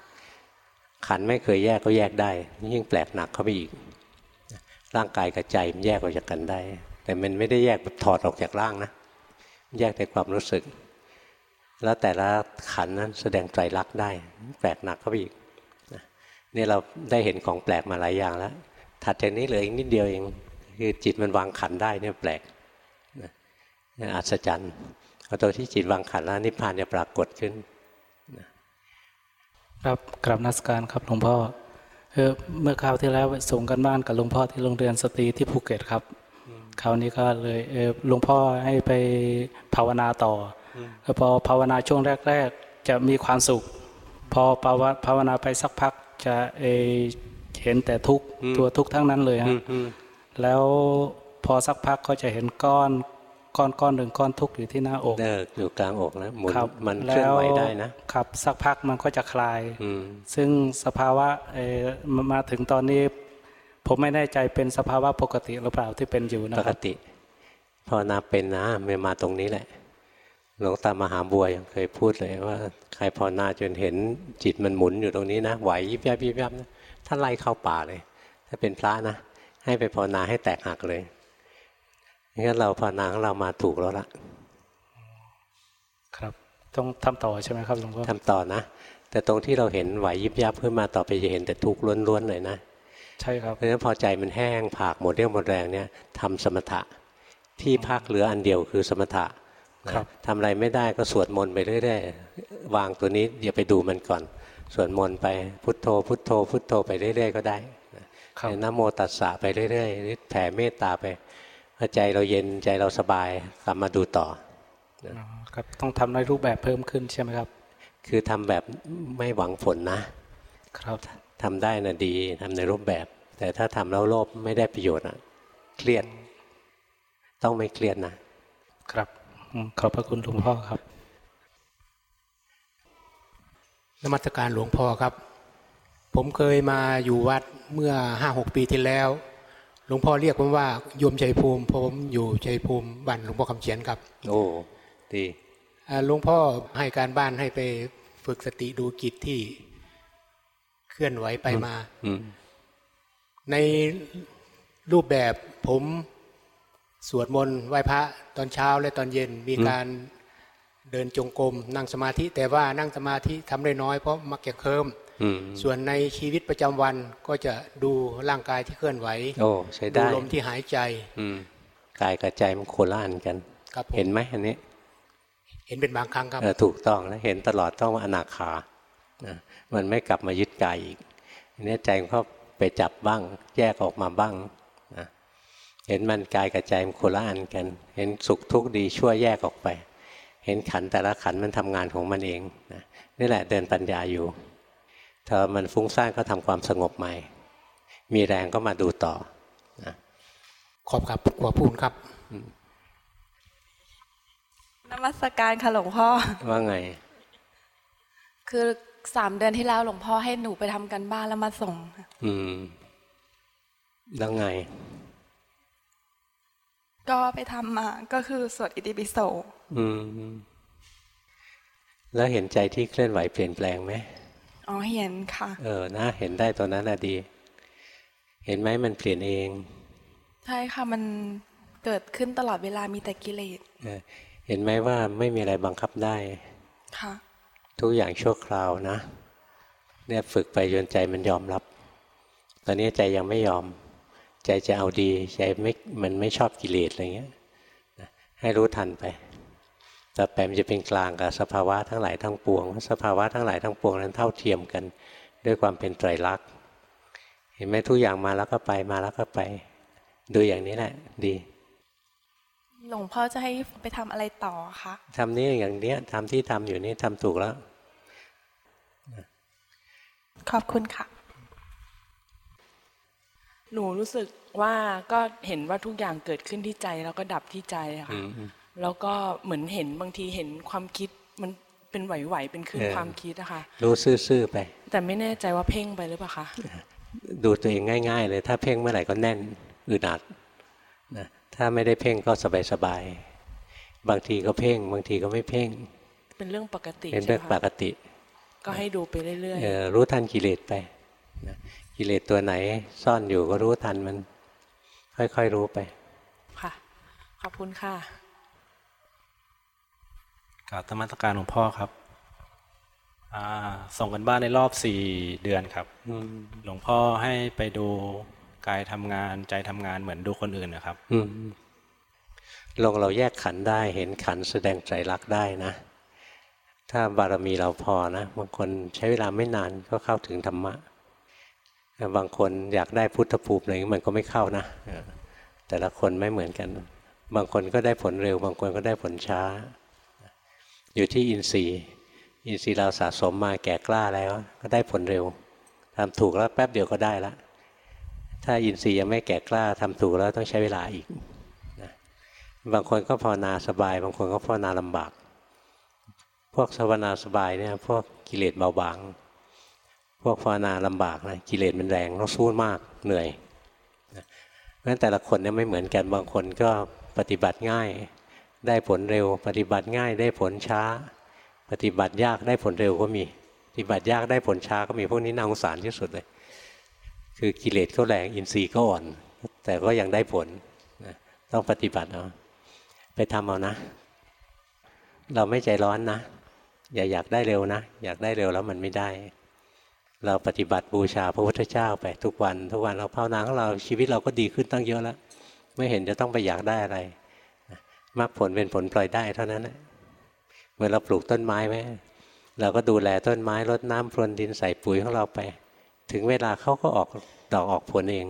S1: ขันไม่เคยแยกก็แยกได้ ยิ่งแปลกหนักเข้าไปอีก ร่างกายกับใจมันแยกออกจากกันได้ แต่มันไม่ได้แยกแบบถอดออกจากร่างนะแยกแต่ความรู้สึก แล้วแต่ละขันนั้นแสดงไตรลักษณ์ได้ แปลกหนักเข้าไปอีกนะนี่เราได้เห็นของแปลกมาหลายอย่างแล้ว ถัดจากนี้เหลืออีกนิดเดียวเองคือจิตมันวางขันได้เนี่ยแปลกนะนี่อัศจรรย์พอตัวที่จิตวางขันแล้วนิพพานจะปรากฏขึ้น
S7: ครับกราบนมัสการครับหลวงพ่อเออเมื่อคราวที่แล้วส่งกันบ้านกับหลวงพ่อที่โรงเรียนสตรีที่ภูเก็ตครับคราวนี้ก็เลยเออหลวงพ่อให้ไปภาวนาต่ออแล้ว พอภาวนาช่วงแรก ๆ จะมีความสุข พอภาวะภาวนาไปสักพักจะเออเห็นแต่ทุกข์
S1: อืม
S7: ตัวทุกข์ทั้งนั้นเลย
S1: อื
S7: ฮะ
S1: มอืม
S7: แล้วพอสักพักก็จะเห็นก้อนก้อนก้อนหนึ่งก้อนทุกข์อยู่ที่หน้าอก
S1: เอออยู่กลางอกนะหมุน
S7: ครับ
S1: มันเคลื่อนไหวได้นะ
S7: ครับสักพักมันก็จะคลาย
S1: อืม
S7: ซึ่งสภาวะเอ่อมามาถึงตอนนี้ ผมไม่แน่ใจเป็นสภาวะปกติหรือเปล่าที่เป็นอยู่นะ
S1: ป
S7: ค
S1: ก
S7: รับ
S1: ติภาวนาเป็นนะมันมาตรงนี้แหละ หลวงตามหาบัวยังเคยพูดเลยว่าใครภาวนาจนเห็นจิตมันหมุนอยู่ตรงนี้นะไหวยิบยับยิบยับนะท่านไล่เข้าป่าเลย ถ้าเป็นพระนะ ให้ไปภาวนาให้แตกหักเลยงั้นเราภาวนาของเรามาถูกแล้วล่ะ
S7: ครับ ต้องทำต่อใช่ไหมครับหลวงพ่อ
S1: ทำต่อนะ แต่ตรงที่เราเห็นไหวยิบยับขึ้นมาต่อไปจะเห็นแต่ทุกข์ล้วนๆเลยนะ
S7: ใช่ครับ
S1: เพราะฉะนั้นพอใจมันแห้งผากหมดเรี่ยวหมดแรงเนี่ยทำสมถะที่พักเหลืออันเดียวคือสมถะนะครับ ทำอะไรไม่ได้ก็สวดมนต์ไปเรื่อยๆวางตัวนี้อย่าไปดูมันก่อน สวดมนต์ไปพุทโธ พุทโธ พุทโธไปเรื่อยๆก็ได้นะครับนะโมตัสสะไปเรื่อยๆหรือแผ่เมตตาไปพอใจเราเย็นใจเราสบายกลับมาดูต่อ
S7: อ๋อครับต้องทำในรูปแบบเพิ่มขึ้นใช่ไหมครับ
S1: คือทำแบบไม่หวังผลนะ
S7: ครับ
S1: ทำได้นะดีทำในรูปแบบ แต่ถ้าทำแล้วโลภไม่ได้ประโยชน์อะเครียด ต้องไม่เครียดนะ
S7: ครับอืม ขอบพระคุณหลวงพ่อครับ
S8: นมัสการหลวงพ่อครับ ผมเคยมาอยู่วัดเมื่อห้าหกปีที่แล้ว หลวงพ่อเรียกผมว่าโยมชัยภูมิเพราะผมอยู่ชัยภูมิบ้านหลวงพ่อคำเขียนครับ
S1: โอ้ดี
S8: อ่าหลวงพ่อให้การบ้านให้ไปฝึกสติดูจิตที่เคลื่อนไหวไปมา
S1: อืม
S8: ในรูปแบบผม สวดมนต์ไหว้พระตอนเช้าและตอนเย็นมีการเดินจงกรมนั่งสมาธิ แต่ว่านั่งสมาธิทำได้น้อยเพราะมักจะเคิม
S1: อืม
S8: ส่วนในชีวิตประจำวันก็จะดูร่างกายที่เคลื่อนไหว
S1: โอ้ใช้
S8: ดู
S1: ได้
S8: ลมที่หายใจ
S1: อืมกายกับใจมันโคละอันกัน
S8: ครับผม
S1: เห็นไหมอันนี้
S8: เห็นเป็นบางครั้งครับ
S1: เออถูกต้องแล้วเห็นตลอดต้องว่าอนาคานะมันไม่กลับมายึดกายอีกอันนี้ใจมันก็ไปจับบ้าง แยกออกมาบ้างนะ เห็นมันกายกับใจมันโคละอันกัน เห็นสุขทุกข์ดีชั่วแยกออกไป เห็นขันธ์แต่ละขันธ์มันทำงานของมันเองนะนี่แหละเดินปัญญาอยู่ถ้ามันฟุ้งซ่านก็ทำความสงบใหม่ มีแรงก็มาดูต่อนะ
S8: ขอบครับขอบพูนครับ
S3: นมัสการค่ะหลวงพ่อ
S1: ว่าไง
S3: คือสามเดือนที่แล้วหลวงพ่อให้หนูไปทำกันบ้านแล้วมาส่ง
S1: อืมแล้วไง
S3: ก็ไปทำมาก็คือสวดอิติปิโส
S1: อืม แล้วเห็นใจที่เคลื่อนไหวเปลี่ยนแปลงไหม
S3: อ๋อเห็นค่ะ
S1: เออนะเห็นได้ตัวนั้นน่ะดี เห็นไหมมันเปลี่ยนเอง
S9: ใช่ค่ะมันเกิดขึ้นตลอดเวลามีแต่กิเลส
S1: เห็นไหมว่าไม่มีอะไรบังคับได้
S9: ค่ะ
S1: ทุกอย่างชั่วคราวนะ เนี่ยฝึกไปจนใจมันยอมรับ ตอนนี้ใจยังไม่ยอม ใจจะเอาดีใจไม่มันไม่ชอบกิเลสอะไรเงี้ยให้รู้ทันไปต่อไปมันจะเป็นกลางกับสภาวะทั้งหลายทั้งปวง สภาวะทั้งหลายทั้งปวงนั้นเท่าเทียมกัน ด้วยความเป็นไตรลักษณ์เห็นไหมทุกอย่างมาแล้วก็ไปมาแล้วก็ไป ดูอย่างนี้แหละ ดี
S9: หลวงพ่อจะให้ไปทำอะไรต่อคะ
S1: ทำนี้อย่างเนี้ยทำที่ทำอยู่นี่ทำถูกแล้ว
S9: ขอบคุณค่ะ หนูรู้สึกว่าก็เห็นว่าทุกอย่างเกิดขึ้นที่ใจแล้วก็ดับที่ใจอะค่ะแล้วก็เหมือนเห็นบางทีเห็นความคิดมันเป็นไหวๆเป็นคลื่น
S1: เออ
S9: ความคิดอะค่ะ
S1: รู้ซื่อๆไป
S9: แต่ไม่แน่ใจว่าเพ่งไปหรือเปล่าคะ
S1: ดูตัวเองง่าย ๆ เลย ถ้าเพ่งเมื่อไหร่ก็แน่นอึดอัดนะถ้าไม่ได้เพ่งก็สบายๆบางทีก็เพ่ง บางทีก็ไม่เพ่ง
S9: เป็นเรื่องปกติ
S1: เป็น
S9: ใช่
S1: เรื่อง
S9: ไหม
S1: ป
S9: คะ
S1: กติ
S9: ก็ให้ดูไปเรื่อย
S1: เออรู้ทันกิเลสไปนะ กิเลสตัวไหน ซ่อนอยู่ก็รู้ทันมัน ค่อยๆรู้ไป
S9: ๆค่ะ ขอบคุณค่ะ
S7: กราบธรรมสการหลวงพ่อครับอ่าส่งกันบ้านในรอบสี่เดือนครับ
S1: อืม
S7: หลวงพ่อให้ไปดูกายทำงานใจทำงานเหมือนดูคนอื่นนะครับ
S1: อืมลงเราแยกขันธ์ได้เห็นขันธ์แสดงใจรักษณ์ได้นะ ถ้าบารมีเราพอนะบางคนใช้เวลาไม่นานก็เข้าถึงธรรมะแต่ บางคนอยากได้พุทธภูมิอะไรอย่างมันก็ไม่เข้านะ แต่ละคนไม่เหมือนกัน บางคนก็ได้ผลเร็ว บางคนก็ได้ผลช้า อยู่ที่อินทรีย์อินทรีย์เราสะสมมาแก่กล้าแล้ว ก็ได้ผลเร็วทำถูกแล้วแป๊บเดียวก็ได้ละ ถ้าอินทรีย์ยังไม่แก่กล้าทำถูกแล้วต้องใช้เวลาอีกนะบางคนก็ภาวนาสบาย บางคนก็ภาวนาลำบาก พวกภาวนาสบายเนี่ยพวกกิเลสเบาบาง พวกภาวนาลำบากนะกิเลสมันแรงต้องสู้มากเหนื่อยนะเพราะฉะนั้นแต่ละคนเนี่ยไม่เหมือนกันบางคนก็ปฏิบัติง่าย ได้ผลเร็ว ปฏิบัติง่ายได้ผลช้า ปฏิบัติยากได้ผลเร็วก็มี ปฏิบัติยากได้ผลช้าก็มีพวกนี้น่าสงสารที่สุดเลย คือกิเลสก็แรงอินทรีย์ก็อ่อน แต่ก็ยังได้ผลต้องปฏิบัติเอาไปทำเอานะ เราไม่ใจร้อนนะ อย่าอยากได้เร็วนะ อยากได้เร็วแล้วมันไม่ได้ เราปฏิบัติบูชาพระพุทธเจ้าไปทุกวัน ทุกวันเราภาวนาของเราชีวิตเราก็ดีขึ้นตั้งเยอะแล้ว ไม่เห็นจะต้องไปอยากได้อะไรมรรคผลเป็นผลปล่อยได้เท่านั้นแหละเมื่อเราปลูกต้นไม้ไหมเราก็ดูแลต้นไม้รดน้ำพรวนดินใส่ปุ๋ยของเราไป ถึงเวลาเขาก็ออกดอกออกผลเอง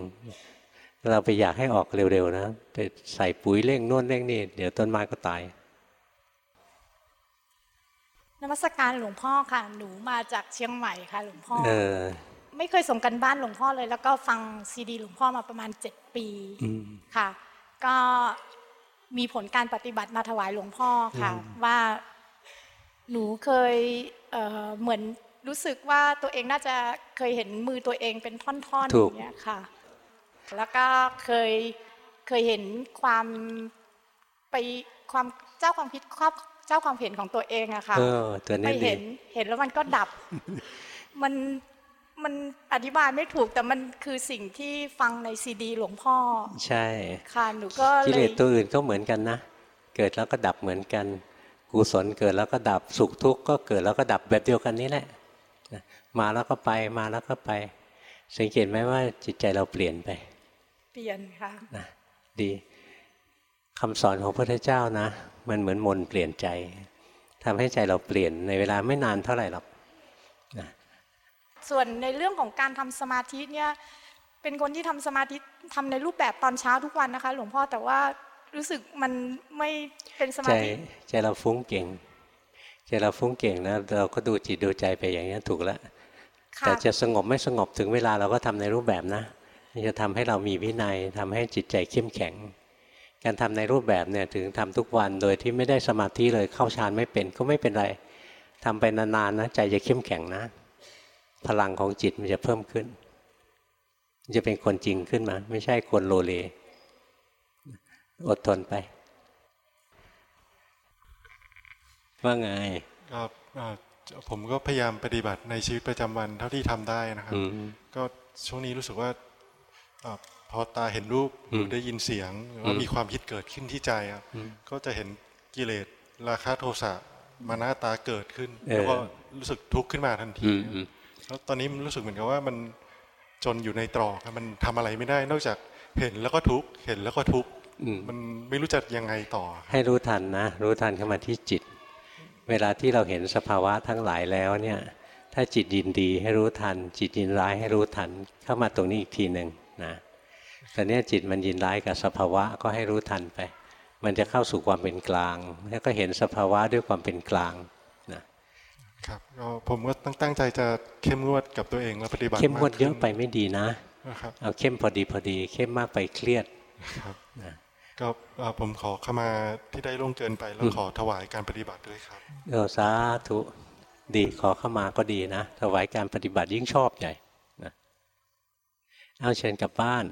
S1: เราไปอยากให้ออกเร็วๆนะไปใส่ปุ๋ยเร่งโน่นเร่งนี่เดี๋ยวต้นไม้ก็ตาย
S10: นมัสการหลวงพ่อค่ะ หนูมาจากเชียงใหม่ค่ะ หลวงพ่อ
S1: เออ
S10: ไม่เคยส่งกันบ้านหลวงพ่อเลย แล้วก็ฟังซีดี หลวงพ่อมาประมาณเจ็ดปี
S1: อืม
S10: ค่ะ ก็มีผลการปฏิบัติมาถวายหลวงพ่อค่ะ ว่าหนูเคยเอ่อเหมือนรู้สึกว่าตัวเองน่าจะเคยเห็นมือตัวเองเป็นท่อนๆ
S1: ถู
S10: อกย่างเงี้ยค่ะ แล้วก็เคยเคยเห็นความไปความเจ้าความคิดครอบ เจ้าความเห็นของตัวเองอะค่ะ
S1: เออตัว
S10: ไป
S1: นี้ดี
S10: เห็นเห็นแล้วมันก็ดับ มันมันอธิบายไม่ถูกแต่มันคือสิ่งที่ฟังในซีดี หลวงพ่อ
S1: ใช่
S10: ค่ะหนูก็
S1: กิ
S10: เล
S1: เลยสตัวอื่นก็เหมือนกันนะ เกิดแล้วก็ดับเหมือนกันกุศลเกิดแล้วก็ดับสุขทุกข์ก็เกิดแล้วก็ดับแบบเดียวกันนี่แหละนะมาแล้วก็ไปมาแล้วก็ไป สังเกตไหมว่าจิตใจเราเปลี่ยนไป
S10: เปลี่ยนค่ะ
S1: นะดีคำสอนของพระพุทธเจ้านะ มันเหมือนมนต์เปลี่ยนใจทำให้ใจเราเปลี่ยนในเวลาไม่นานเท่าไหร่หรอกนะ
S10: ส่วนในเรื่องของการทำสมาธิเนี่ยเป็นคนที่ทำสมาธิทำในรูปแบบตอนเช้าทุกวันนะคะ หลวงพ่อแต่ว่ารู้สึกมันไม่เป็นสมา
S1: ใจ
S10: ธิ
S1: ใจเราฟุ้งเก่งใจเราฟุ้งเก่งนะเราก็ดูจิตดูใจไปอย่างนี้ยถูกแล้ว
S10: ค่ะ
S1: แต่จะสงบไม่สงบถึงเวลาเราก็ทำในรูปแบบนะมันจะทำให้เรามีวินัยทำให้จิตใจเข้มแข็ง การทำในรูปแบบเนี่ยถึงทำทุกวันโดยที่ไม่ได้สมาธิเลยเข้าฌานไม่เป็นก็ไม่เป็นไรทำไปนานๆนะใจจะเข้มแข็งนะ พลังของจิตมันจะเพิ่มขึ้นมันจะเป็นคนจริงขึ้นมา ไม่ใช่คนโลเล อดทนไป ว่าไง
S11: ครับอ่าผมก็พยายามปฏิบัติในชีวิตประจำวันเท่าที่ทำได้นะครับ
S1: อืม
S11: ก็ช่วงนี้รู้สึกว่าอา พอตาเห็นรูปหรือได้ยินเสียงหรือว่า
S1: อืม
S11: มีความคิดเกิดขึ้นที่ใจครับ
S1: อืม
S11: ก็จะเห็นกิเลสราคะโทสะมานะตาเกิดขึ้น
S1: เออ
S11: แล้วก็รู้สึกทุกข์ขึ้นมาทันที
S1: อืมอืม
S11: แล้วตอนนี้มันรู้สึกเหมือนกับว่ามันจนอยู่ในตรอกครับมันทำอะไรไม่ได้ นอกจากเห็นแล้วก็ทุกข์เห็นแล้วก็ทุกข์
S1: อืม
S11: มันไม่รู้จะยังไงต่อ
S1: ให้รู้ทันนะรู้ทันเข้ามาที่จิต เวลาที่เราเห็นสภาวะทั้งหลายแล้วเนี่ย ถ้าจิตยินดีให้รู้ทัน จิตยินร้ายให้รู้ทันเข้ามาตรงนี้อีกทีหนึ่งนะ แต่เนี้ยจิตมันยินร้ายกับสภาวะก็ให้รู้ทันไป มันจะเข้าสู่ความเป็นกลาง แล้วก็เห็นสภาวะด้วยความเป็นกลางนะครับ
S11: ก็ผมก็ตั้งตั้งใจจะเข้มงวดกับตัวเองและปฏิบัติ
S1: เข้มงวดา
S11: ก
S1: เยอะ
S11: ขึ้น
S1: ไปไม่ดีนะ
S11: นะครับ
S1: เอาเข้มพอดีพอดีเข้มมากไปเครียด
S11: ครับ
S1: นะ
S11: ก็เอ่อผมขอเข้ามาที่ได้ล่วงเกินไปแล้ว
S1: อืม
S11: ขอถวายการปฏิบัติด้วยครับ
S1: เออสาธุดีขอเข้ามาก็ดีนะ ถวายการปฏิบัติยิ่งชอบใหญ่นะเอาเชิญกลับบ้าน